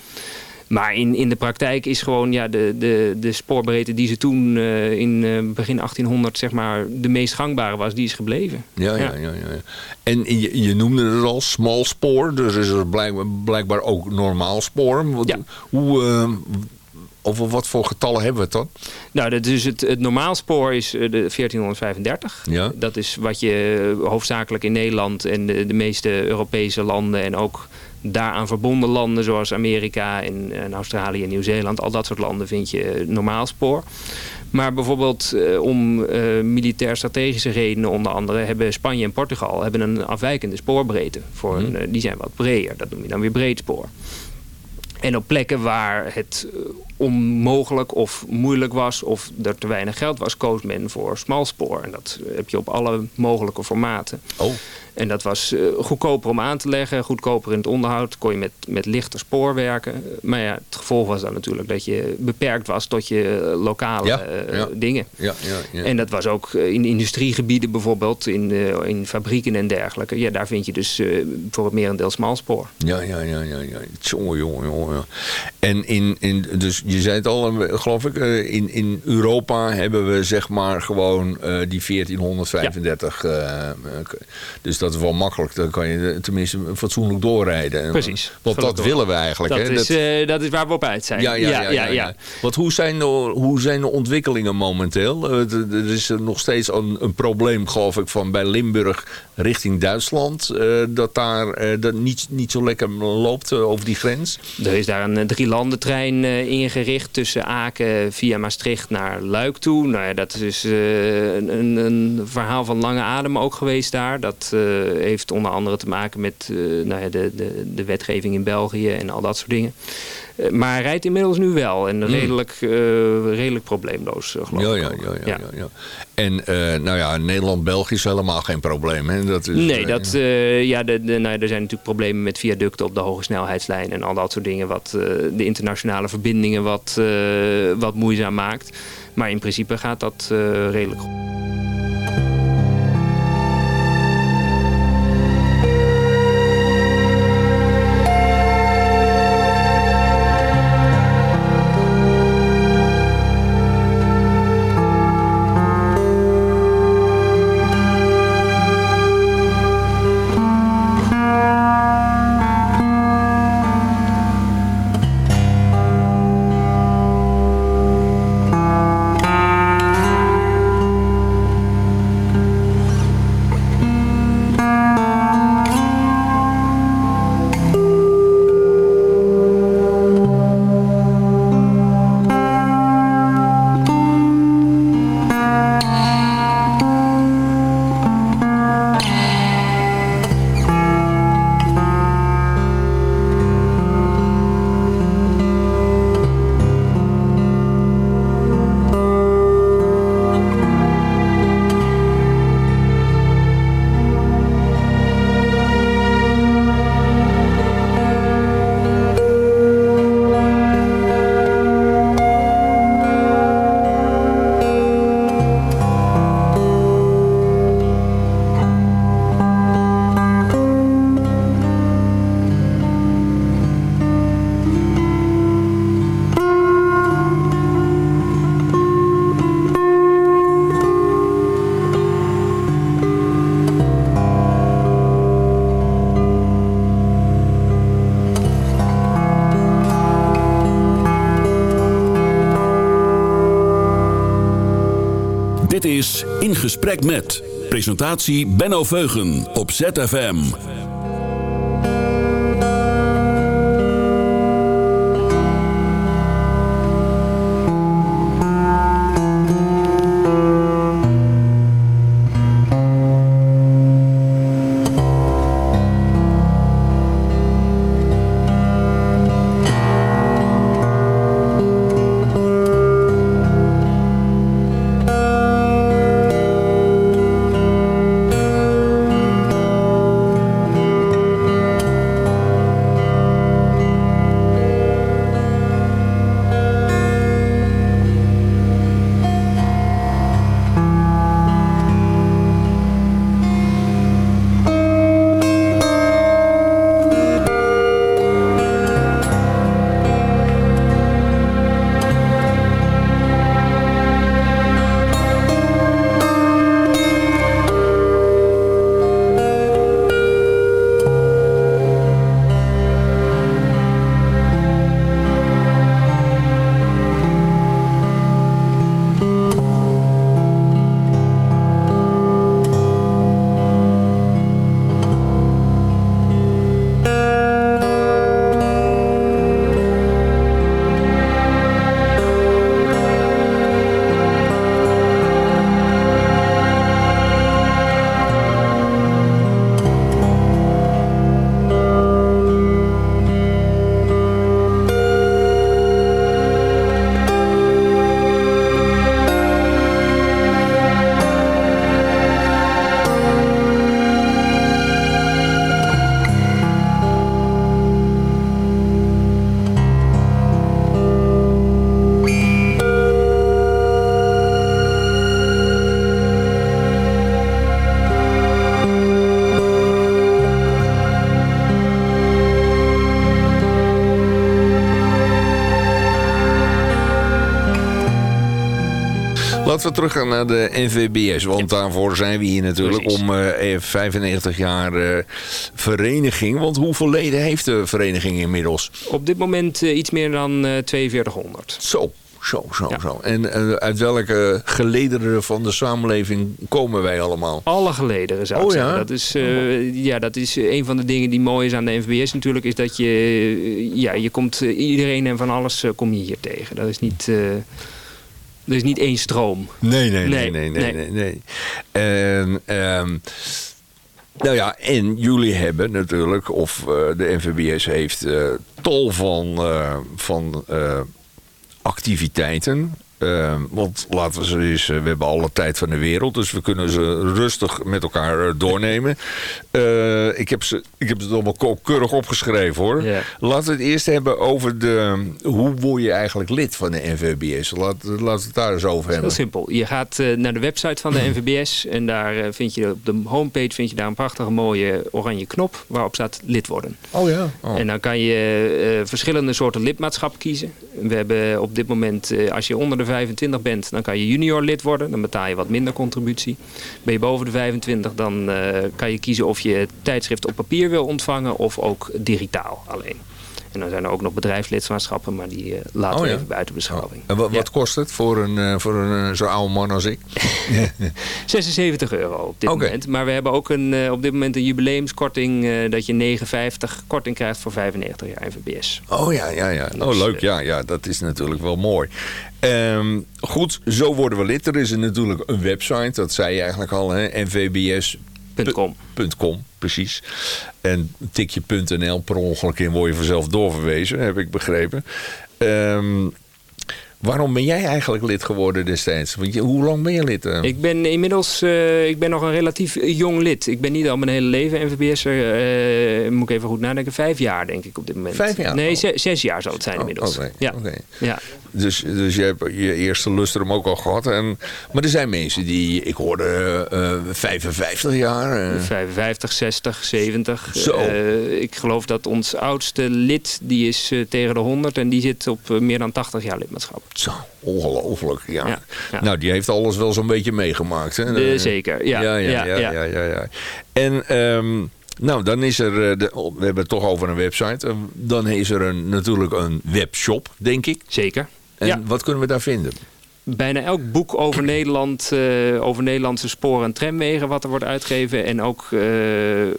Speaker 5: Maar in, in de praktijk is gewoon ja, de, de, de spoorbreedte die ze toen eh, in eh, begin 1800 zeg maar, de meest gangbare was, die is gebleven.
Speaker 4: Ja, ja, ja. ja, ja. En je, je noemde het al, smal spoor. Dus is er blijkbaar, blijkbaar ook normaal spoor. Wat,
Speaker 5: Ja.
Speaker 4: Hoe, eh, over wat voor getallen hebben we het dan?
Speaker 5: Nou, dat is het, het normaalspoor is eh, de 1435.
Speaker 4: Ja.
Speaker 5: Dat is wat je hoofdzakelijk in Nederland en de, de meeste Europese landen en ook daaraan verbonden landen zoals Amerika en, en Australië en Nieuw-Zeeland, al dat soort landen vind je normaal spoor. Maar bijvoorbeeld eh, om eh, militair-strategische redenen onder andere hebben Spanje en Portugal hebben een afwijkende spoorbreedte. Voor een, eh, die zijn wat breder, dat noem je dan weer breedspoor. En op plekken waar het onmogelijk of moeilijk was of er te weinig geld was, koos men voor smalspoor. En dat heb je op alle mogelijke formaten.
Speaker 4: Oh,
Speaker 5: En dat was eh, goedkoper om aan te leggen, goedkoper in het onderhoud. Kon je met, met lichter spoor werken. Maar ja, het gevolg was dan natuurlijk dat je beperkt was tot je eh, lokale
Speaker 4: Ja,
Speaker 5: eh,
Speaker 4: ja.
Speaker 5: dingen.
Speaker 4: ja, ja. ja.
Speaker 5: En dat was ook in industriegebieden bijvoorbeeld, in, in fabrieken en dergelijke. Ja, daar vind je dus eh, voor het merendeel smalspoor.
Speaker 4: Ja, ja, ja, ja, ja. Jongen, jongen, jongen. En in, in, dus je zei het al, geloof ik, in, in Europa hebben we zeg maar gewoon die 1435. eh, eh, dus dat is wel makkelijk. Dan kan je eh, tenminste fatsoenlijk doorrijden.
Speaker 5: Precies.
Speaker 4: Want dat
Speaker 5: Door.
Speaker 4: willen we eigenlijk.
Speaker 5: Dat
Speaker 4: hè?
Speaker 5: is, eh, dat is waar we op uit zijn.
Speaker 4: Ja, ja, ja. ja, ja, Want hoe zijn, de, hoe zijn de ontwikkelingen momenteel? Eh, Er is nog steeds een, een probleem, geloof ik, van bij Limburg richting Duitsland. dat daar dat niet, niet zo lekker loopt over die grens.
Speaker 5: Er is daar een drielandentrein eh, ingericht tussen Aken via Maastricht naar Luik toe. Nou ja, dat is een, een, een verhaal van lange adem ook geweest daar. Dat, heeft onder andere te maken met nou ja, de, de, de wetgeving in België en al dat soort dingen. maar hij rijdt inmiddels nu wel en hmm. redelijk, redelijk probleemloos, geloof
Speaker 4: ja,
Speaker 5: ik.
Speaker 4: Ja, ja, ja, ja. ja, En nou ja, Nederland-België is helemaal geen probleem. Hè?
Speaker 5: Dat is, nee, dat, ja, de, de, nou, er zijn natuurlijk problemen met viaducten op de hoge snelheidslijn en al dat soort dingen. Wat de internationale verbindingen wat, wat moeizaam maakt. Maar in principe gaat dat redelijk goed.
Speaker 2: Gesprek met. Presentatie Benno Veugen op ZFM.
Speaker 4: Laten we teruggaan naar de NVBS. Want daarvoor zijn we hier natuurlijk om uh, eh, 95 jaar uh, vereniging. Want hoeveel leden heeft de vereniging inmiddels?
Speaker 5: Op dit moment uh, iets meer dan 4200.
Speaker 4: Zo. Zo, zo, zo. En uit welke gelederen van de samenleving komen wij allemaal?
Speaker 5: Alle gelederen zou ik oh, zeggen. Ja? Dat is, uh, ja, dat is een van de dingen die mooi is aan de NVBS natuurlijk. Is dat je, ja, je komt iedereen en van alles kom je hier tegen. Dat is niet... Er is niet één stroom.
Speaker 4: Nee, nee, nee, nee, nee, nee. nee, En, um, Nou ja, en jullie hebben natuurlijk, of uh, de NVBS heeft uh, tal van, uh, van activiteiten. Uh, want laten we ze eens, we hebben alle tijd van de wereld, dus we kunnen ze rustig met elkaar uh, doornemen. Uh, ik, heb ze, ik heb het allemaal keurig opgeschreven hoor. Yeah. Laten we het eerst hebben over de, hoe word je eigenlijk lid van de NVBS? Laat, laten we het daar eens over hebben.
Speaker 5: Heel simpel. Je gaat naar de website van de *laughs* NVBS en daar vind je op de homepage vind je daar een prachtige mooie oranje knop waarop staat lid worden.
Speaker 4: Oh ja. Oh.
Speaker 5: En dan kan je verschillende soorten lidmaatschap kiezen. We hebben op dit moment, als je onder de 25 bent, dan kan je junior lid worden. Dan betaal je wat minder contributie. Ben je boven de 25, dan uh, kan je kiezen of je tijdschrift op papier wil ontvangen of ook digitaal alleen. En dan zijn er ook nog bedrijfslidmaatschappen, maar die uh, laten
Speaker 4: oh,
Speaker 5: we
Speaker 4: ja?
Speaker 5: even buiten beschouwing.
Speaker 4: Oh. En wat, wat kost het voor een, uh, voor een zo'n oude man als ik? *laughs*
Speaker 5: 76 euro op dit moment. Maar we hebben ook een, uh, op dit moment een jubileumskorting dat je 9,50 korting krijgt voor 95 jaar NVBS.
Speaker 4: Oh ja, ja, ja. Oh, leuk. Ja, ja, dat is natuurlijk wel mooi. Um, goed, zo worden we lid. Er is er natuurlijk een website, dat zei je eigenlijk al, hè? nvbs.com. precies. En tik je .nl per ongeluk in word je vanzelf doorverwezen, heb ik begrepen. Um, Waarom ben jij eigenlijk lid geworden destijds? Want je, hoe lang ben je lid? Uh?
Speaker 5: Ik ben inmiddels uh, ik ben nog een relatief jong lid. Ik ben niet al mijn hele leven NVBS'er. Uh, moet ik even goed nadenken. Vijf jaar denk ik op dit moment.
Speaker 4: Vijf jaar?
Speaker 5: Nee, zes, zes jaar zal het zijn
Speaker 4: oh,
Speaker 5: inmiddels.
Speaker 4: Okay,
Speaker 5: ja.
Speaker 4: Okay.
Speaker 5: ja.
Speaker 4: Dus, dus je hebt je eerste lustrum ook al gehad. En, maar er zijn mensen die, ik hoorde uh, 55 jaar.
Speaker 5: 55, 60, 70.
Speaker 4: Zo.
Speaker 5: Ik geloof dat ons oudste lid, die is tegen de 100 en die zit op meer dan 80 jaar lidmaatschap.
Speaker 4: Zo, ongelooflijk. Ja.
Speaker 5: Ja, ja.
Speaker 4: Nou, die heeft alles wel zo'n beetje meegemaakt. Hè?
Speaker 5: De, zeker, ja.
Speaker 4: Ja, ja, ja. ja. En... Um, nou, dan is er, de, we hebben het toch over een website. Dan is er een, natuurlijk een webshop, denk ik.
Speaker 5: Zeker.
Speaker 4: En
Speaker 5: ja.
Speaker 4: wat kunnen we daar vinden?
Speaker 5: Bijna elk boek over Nederland, uh, over Nederlandse sporen en tramwegen wat er wordt uitgegeven. En ook uh,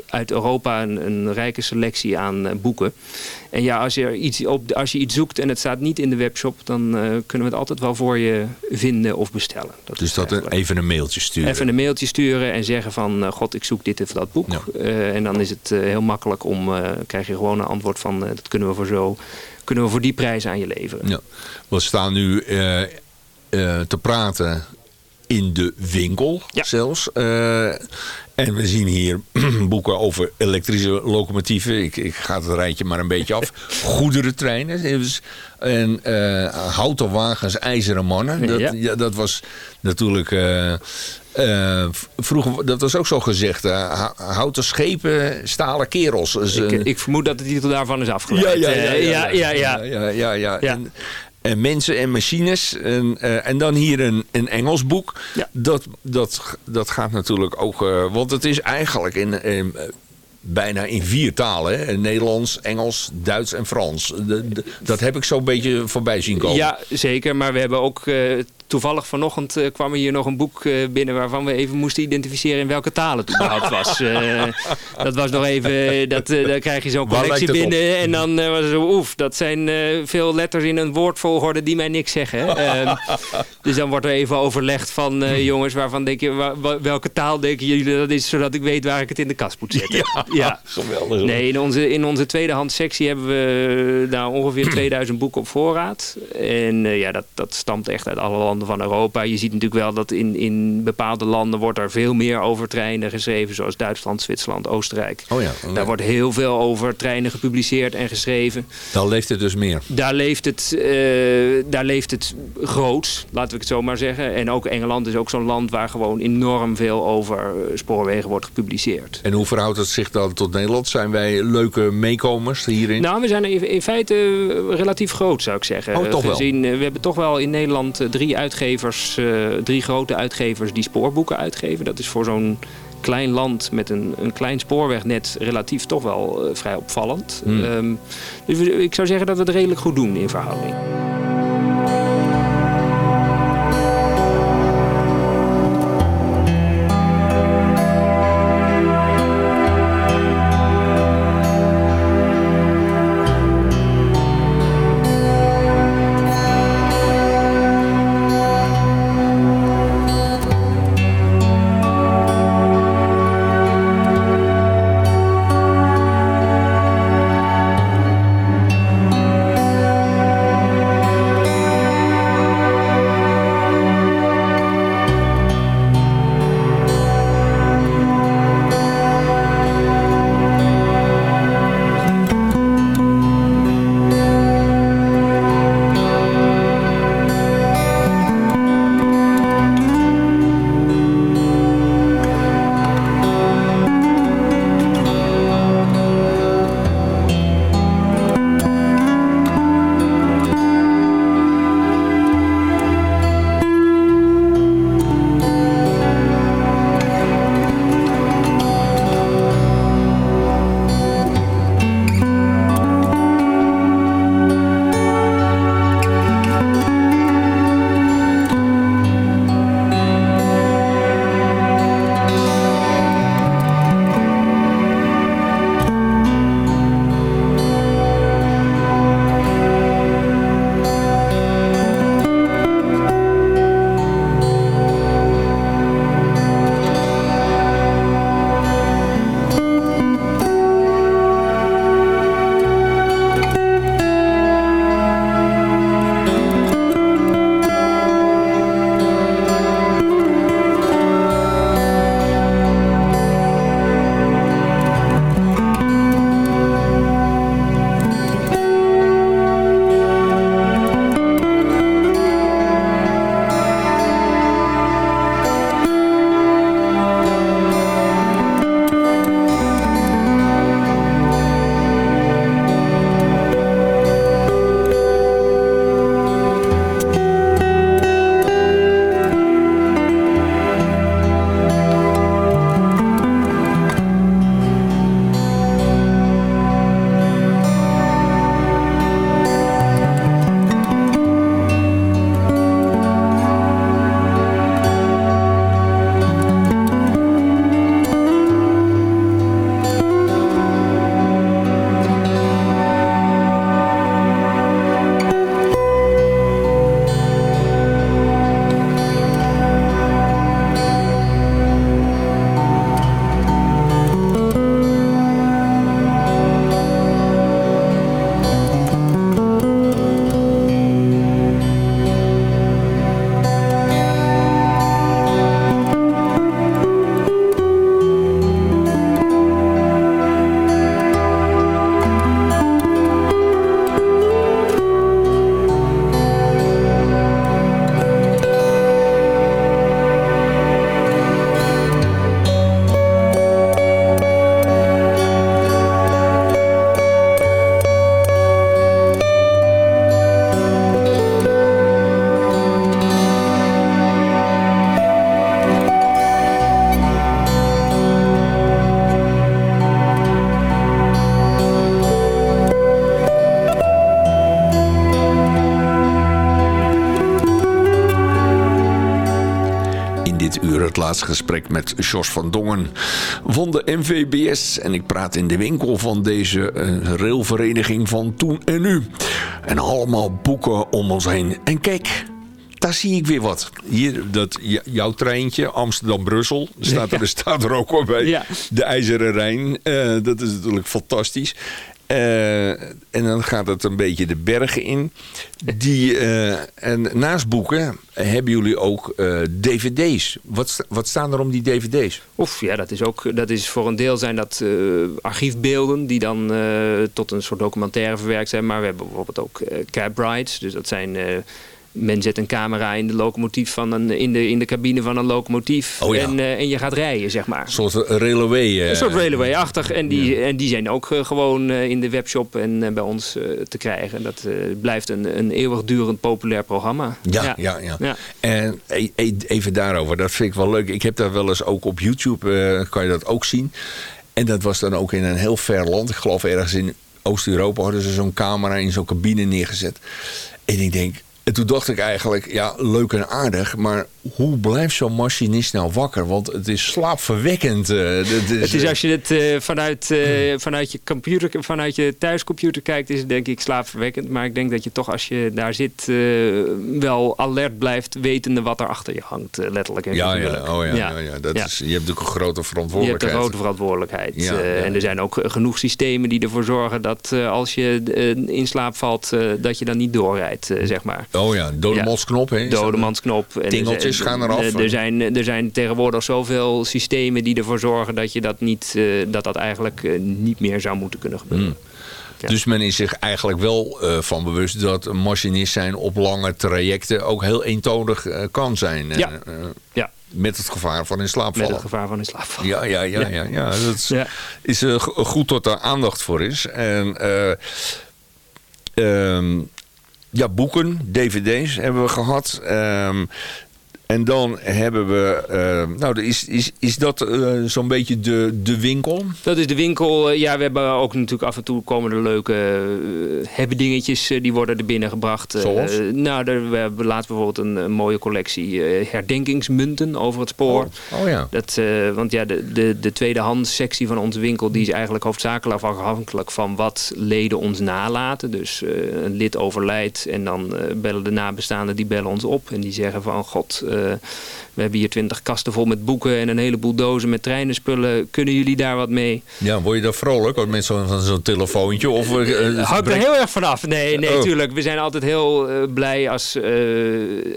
Speaker 5: uit Europa een, een, rijke selectie aan uh, boeken. En ja, als je, iets op, als je iets zoekt en het staat niet in de webshop, dan kunnen we het altijd wel voor je vinden of bestellen.
Speaker 4: Dat dus dat een, even een mailtje sturen?
Speaker 5: Even een mailtje sturen en zeggen van, god ik zoek dit of dat boek. Ja. en dan is het heel makkelijk om, krijg je gewoon een antwoord van, dat kunnen we voor zo, kunnen we voor die prijs aan je leveren.
Speaker 4: Ja. We staan nu uh, te praten in de winkel
Speaker 5: ja.
Speaker 4: zelfs. Uh, en we zien hier *clears throat* boeken over elektrische locomotieven. Ik, ik ga het rijtje maar een beetje af. *laughs* Goederentreinen. Dus, en uh, houten wagens, ijzeren mannen. Dat,
Speaker 5: ja.
Speaker 4: ja, dat was natuurlijk... Uh, uh, vroeger, dat was ook zo gezegd. Uh, houten schepen, stalen kerels. Dus,
Speaker 5: ik, ik, vermoed dat de titel daarvan is afgeleid.
Speaker 4: Ja, ja,
Speaker 5: ja. ja, ja,
Speaker 4: ja, ja, ja. En, en mensen en machines. En, uh, en dan hier een, een Engels boek.
Speaker 5: Ja.
Speaker 4: Dat, dat, dat gaat natuurlijk ook... Uh, want het is eigenlijk in, in, bijna in vier talen. Hè? Nederlands, Engels, Duits en Frans. De, de, dat heb ik zo'n beetje voorbij zien komen.
Speaker 5: Ja, zeker. Maar we hebben ook... Uh, toevallig vanochtend uh, kwam er hier nog een boek uh, binnen... waarvan we even moesten identificeren in welke taal het überhaupt was. Uh, *laughs* dat was nog even... Dat, daar krijg je zo'n collectie binnen en dan was het zo... Oef, dat zijn veel letters in een woordvolgorde die mij niks zeggen. Ehm, *laughs* dus dan wordt er even overlegd van... jongens, waarvan denk je... welke taal denken jullie dat is... zodat ik weet waar ik het in de kast moet zetten. *laughs*
Speaker 4: Ja,
Speaker 5: ja.
Speaker 4: geweldig.
Speaker 5: Nee, in onze, in onze tweedehands sectie hebben we nou, ongeveer 2000 boeken op voorraad. En ja, dat, dat stamt echt uit alle landen van Europa. Je ziet natuurlijk wel dat in, in bepaalde landen wordt er veel meer over treinen geschreven. Zoals Duitsland, Zwitserland, Oostenrijk.
Speaker 4: Oh ja,
Speaker 5: oh Daar wordt heel veel over treinen gepubliceerd en geschreven.
Speaker 4: Daar leeft het dus meer.
Speaker 5: Daar leeft het, uh, daar leeft het groots, laten we het zo maar zeggen. En ook Engeland is ook zo'n land waar gewoon enorm veel over spoorwegen wordt gepubliceerd.
Speaker 4: En hoe verhoudt het zich dan tot Nederland? Zijn wij leuke meekomers hierin?
Speaker 5: Nou, we zijn in feite relatief groot zou ik zeggen.
Speaker 4: Oh, toch wel?
Speaker 5: Gezien, we hebben toch wel in Nederland drie uitgevers, uh, drie grote uitgevers die spoorboeken uitgeven. Dat is voor zo'n klein land met een, een klein spoorwegnet relatief toch wel uh, vrij opvallend.
Speaker 4: Hmm.
Speaker 5: Um, dus ik zou zeggen dat we het redelijk goed doen in verhouding.
Speaker 4: Laatste gesprek met Jos van Dongen van de NVBS. En ik praat in de winkel van deze uh, railvereniging van toen en nu. En allemaal boeken om ons heen. En kijk, daar zie ik weer wat. Hier, dat, jouw treintje, Amsterdam-Brussel, staat, er, staat er ook al bij. De IJzeren Rijn, uh, dat is natuurlijk fantastisch. Uh, en dan gaat het een beetje de bergen in. Die, uh, en naast boeken hebben jullie ook uh, dvd's. Wat, wat staan er om die dvd's?
Speaker 5: Of ja, dat is ook dat is voor een deel zijn dat archiefbeelden die dan tot een soort documentaire verwerkt zijn. Maar we hebben bijvoorbeeld ook cab rides. Dus dat zijn men zet een camera in de locomotief van een, in, de, in de cabine van een locomotief.
Speaker 4: Oh
Speaker 5: en, uh, en je gaat rijden, zeg maar. Een
Speaker 4: soort railway. Uh,
Speaker 5: een soort railway-achtig. En, die, en die zijn ook uh, gewoon in de webshop en bij ons te krijgen. Dat blijft een, een eeuwigdurend populair programma.
Speaker 4: Ja, ja, ja. ja. En e, e, even daarover, dat vind ik wel leuk. Ik heb daar wel eens ook op YouTube, kan je dat ook zien. En dat was dan ook in een heel ver land. Ik geloof ergens in Oost-Europa hadden ze zo'n camera in zo'n cabine neergezet. En ik denk, en toen dacht ik eigenlijk, ja, leuk en aardig, maar hoe blijft zo'n machinist nou wakker? Want het is slaapverwekkend. Uh,
Speaker 5: het, is, het is als je het uh, vanuit, uh, vanuit, je computer, vanuit je thuiscomputer kijkt, is het denk ik slaapverwekkend. Maar ik denk dat je toch als je daar zit wel alert blijft, wetende wat er achter je hangt, letterlijk en
Speaker 4: ja, ja, oh ja, ja. ja, Dat Is, je hebt natuurlijk een grote verantwoordelijkheid.
Speaker 5: Je hebt een grote verantwoordelijkheid. En er zijn ook genoeg systemen die ervoor zorgen dat als je in slaap valt, dat je dan niet doorrijdt, zeg maar.
Speaker 4: Oh ja, dodemansknop. Ja.
Speaker 5: Dodemansknop.
Speaker 4: Tingeltjes gaan eraf.
Speaker 5: Er zijn, er zijn tegenwoordig zoveel systemen die ervoor zorgen dat je dat niet, uh, dat, dat eigenlijk niet meer zou moeten kunnen gebeuren. Hmm.
Speaker 4: Ja. Dus men is zich eigenlijk wel uh, van bewust dat machinist zijn op lange trajecten ook heel eentonig kan zijn.
Speaker 5: Ja. ja.
Speaker 4: Met het gevaar van in slaap vallen.
Speaker 5: Met het gevaar van in slaap vallen.
Speaker 4: Ja, ja, ja. ja. ja, ja. Dat is, ja. is goed dat er aandacht voor is. En... Um, ja, boeken, dvd's hebben we gehad. Um, en dan hebben we, uh, nou is, is, is dat uh, zo'n beetje de, de winkel?
Speaker 5: Dat is de winkel. Eh, ja, we hebben ook natuurlijk af en toe komen er leuke uh, hebben dingetjes die worden er binnen gebracht.
Speaker 4: Zoals?
Speaker 5: nou, we hebben laatst bijvoorbeeld een, een mooie collectie herdenkingsmunten over het spoor.
Speaker 4: Oh, oh ja.
Speaker 5: Dat, want ja, de, de, de tweedehands sectie van onze winkel die is eigenlijk hoofdzakelijk afhankelijk van wat leden ons nalaten. Dus een lid overlijdt en dan bellen de nabestaanden die bellen ons op en die zeggen van god eh, we hebben hier twintig kasten vol met boeken en een heleboel dozen met treinenspullen. Kunnen jullie daar wat mee?
Speaker 4: Ja, word je daar vrolijk met zo'n zo'n telefoontje? Of,
Speaker 5: uh, Hangt er heel erg vanaf. Nee, nee, oh. tuurlijk. We zijn altijd heel blij als,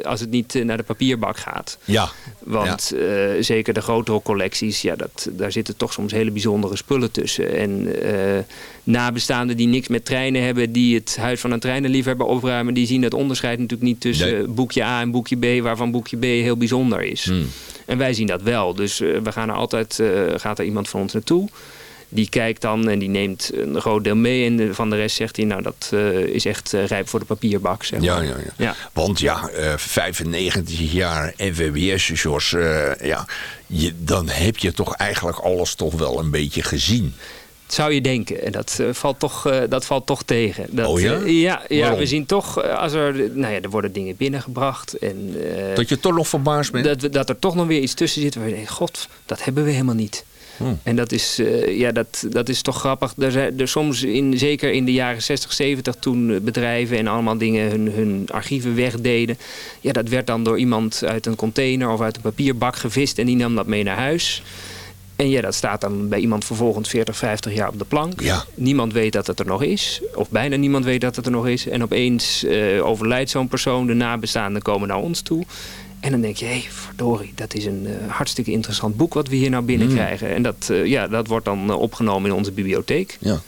Speaker 5: als het niet naar de papierbak gaat.
Speaker 4: Ja.
Speaker 5: Want ja. zeker de grotere collecties, ja, dat, daar zitten toch soms hele bijzondere spullen tussen. En nabestaanden die niks met treinen hebben, die het huis van een treinenliefhebber opruimen, die zien het onderscheid natuurlijk niet tussen boekje A en boekje B, waarvan boekje B heel bijzonder is. Hmm. En wij zien dat wel. Dus uh, we gaan er altijd, gaat er iemand van ons naartoe. Die kijkt dan en die neemt een groot deel mee. En van de rest zegt hij, nou dat uh, is echt rijp voor de papierbak. Zeg
Speaker 4: maar. ja, ja, ja, ja. Want ja, 95 jaar NVBS, Jos, ja, je, dan heb je toch eigenlijk alles toch wel een beetje gezien
Speaker 5: zou je denken. En dat, uh, valt, toch, uh, dat valt toch tegen. Dat,
Speaker 4: oh ja?
Speaker 5: Uh, ja, ja, we zien toch, als er, nou ja, er worden dingen binnengebracht. En,
Speaker 4: dat je toch nog verbaasd bent?
Speaker 5: Dat, dat er toch nog weer iets tussen zit waar je denkt, god, dat hebben we helemaal niet. Hmm. En dat is, ja, dat, dat is toch grappig. Er zijn er soms, in, zeker in de jaren 60, 70, toen bedrijven en allemaal dingen hun, hun archieven wegdeden. Ja, dat werd dan door iemand uit een container of uit een papierbak gevist en die nam dat mee naar huis. En ja, dat staat dan bij iemand vervolgens 40, 50 jaar op de plank.
Speaker 4: Ja.
Speaker 5: Niemand weet dat het er nog is. Of bijna niemand weet dat het er nog is. En opeens uh, overlijdt zo'n persoon. De nabestaanden komen naar ons toe. En dan denk je, hé, hey, verdorie, dat is een uh, hartstikke interessant boek wat we hier nou binnenkrijgen. Mm. En dat, uh, ja, dat wordt dan opgenomen in onze bibliotheek.
Speaker 4: Ja.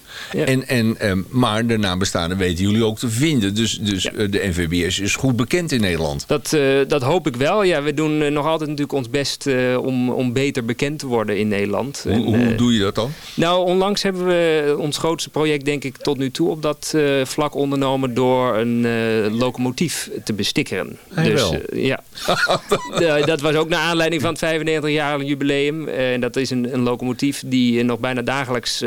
Speaker 4: En, en, um, maar de nabestaanden weten jullie ook te vinden. Dus, dus ja. de NVBS is goed bekend in Nederland.
Speaker 5: Dat, uh, dat hoop ik wel. Ja, we doen uh, nog altijd natuurlijk ons best uh, om, om beter bekend te worden in Nederland.
Speaker 4: Hoe, en, hoe doe je dat dan?
Speaker 5: Nou, onlangs hebben we ons grootste project denk ik tot nu toe op dat vlak ondernomen door een locomotief te bestikkeren.
Speaker 4: Hey, dus, *laughs*
Speaker 5: ja. dat was ook naar aanleiding van het 95 jaar jubileum. en dat is een, een locomotief die nog bijna dagelijks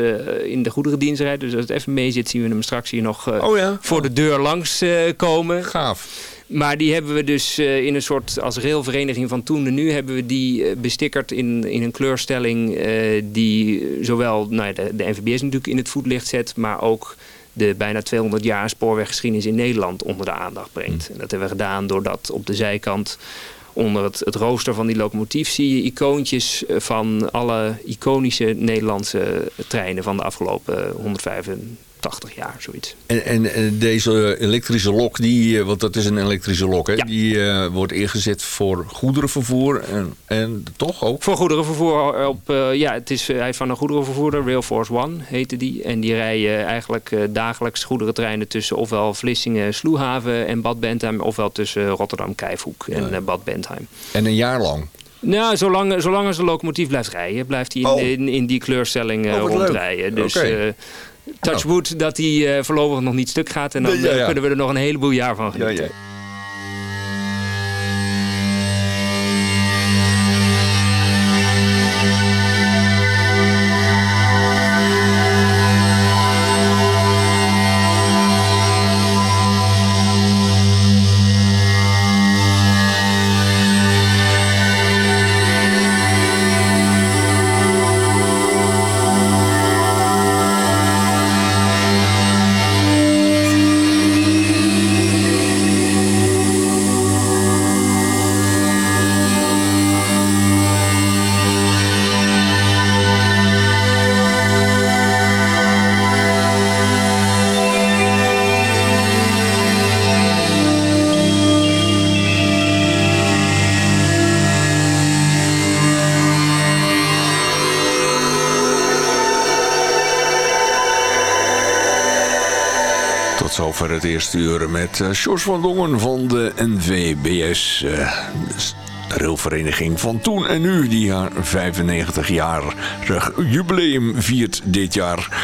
Speaker 5: in de goederendienst rijdt. Dus als het even mee zit, zien we hem straks hier nog uh,
Speaker 4: oh ja?
Speaker 5: voor de deur langs uh, komen.
Speaker 4: Gaaf.
Speaker 5: Maar die hebben we dus uh, in een soort, als railvereniging van toen en nu... hebben we die bestickerd in, in een kleurstelling... Uh, die zowel nou, de, de NVBS natuurlijk in het voetlicht zet... maar ook de bijna 200 jaar spoorweggeschiedenis in Nederland onder de aandacht brengt. Mm. En dat hebben we gedaan doordat op de zijkant onder het, rooster van die locomotief zie je icoontjes van alle iconische Nederlandse treinen van de afgelopen 105 80 jaar, zoiets.
Speaker 4: En, en, deze elektrische lok, die, eh, want dat is een elektrische lok, hè? die uh, wordt ingezet voor goederenvervoer en, en toch ook?
Speaker 5: Voor goederenvervoer. Op, uh, ja, het is, hij is van een goederenvervoerder, Railforce One heette die. En die rijden eigenlijk dagelijks goederentreinen tussen ofwel Vlissingen, Sloehaven en Bad Bentheim, ofwel tussen Rotterdam, Kijfhoek en ja. Bad Bentheim.
Speaker 4: En een jaar lang?
Speaker 5: Nou, zolang, zolang als de locomotief blijft rijden, blijft hij in, oh. in, in, die kleurstelling uh, oh, rondrijden. Dus okay. Wood dat hij uh, voorlopig nog niet stuk gaat. En dan ja, ja. kunnen we er nog een heleboel jaar van genieten.
Speaker 4: Met uh, van Dongen van de NVBS. Uh, eh, railvereniging van toen en nu, die haar 95 jaar jubileum viert dit jaar.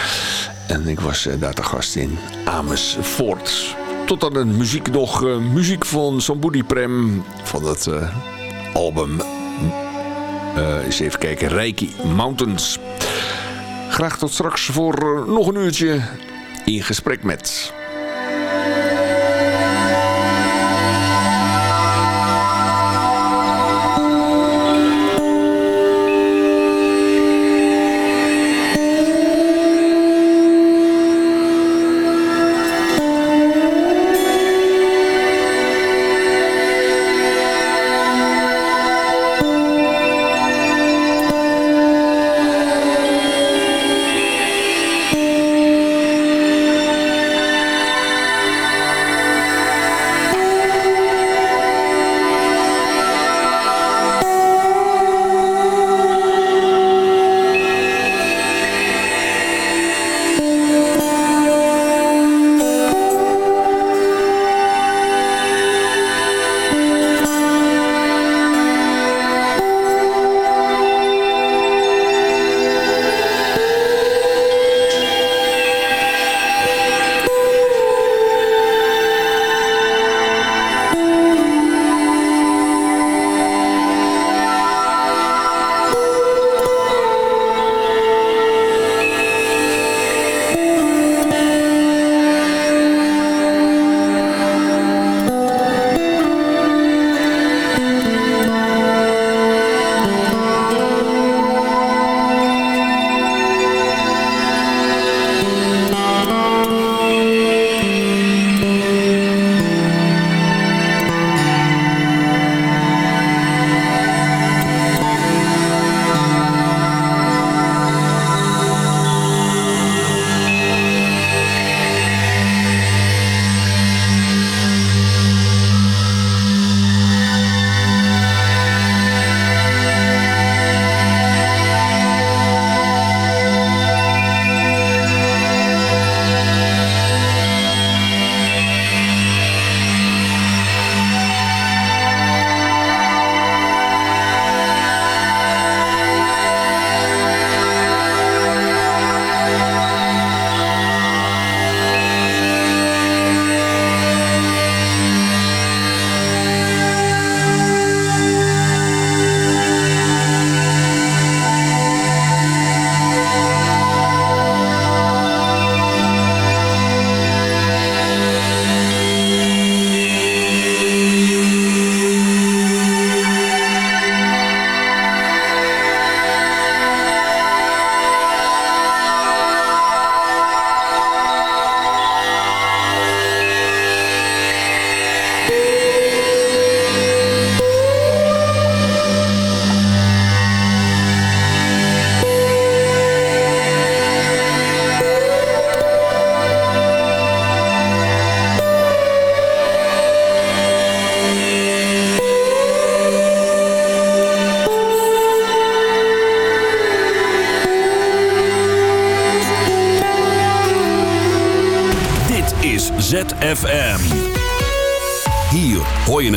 Speaker 4: En ik was uh, daar te gast in Amersfoort. Tot aan de muziek nog muziek van Sambudi Prem van het album. eens even kijken, Reiki Mountains. Graag tot straks voor nog een uurtje in gesprek met...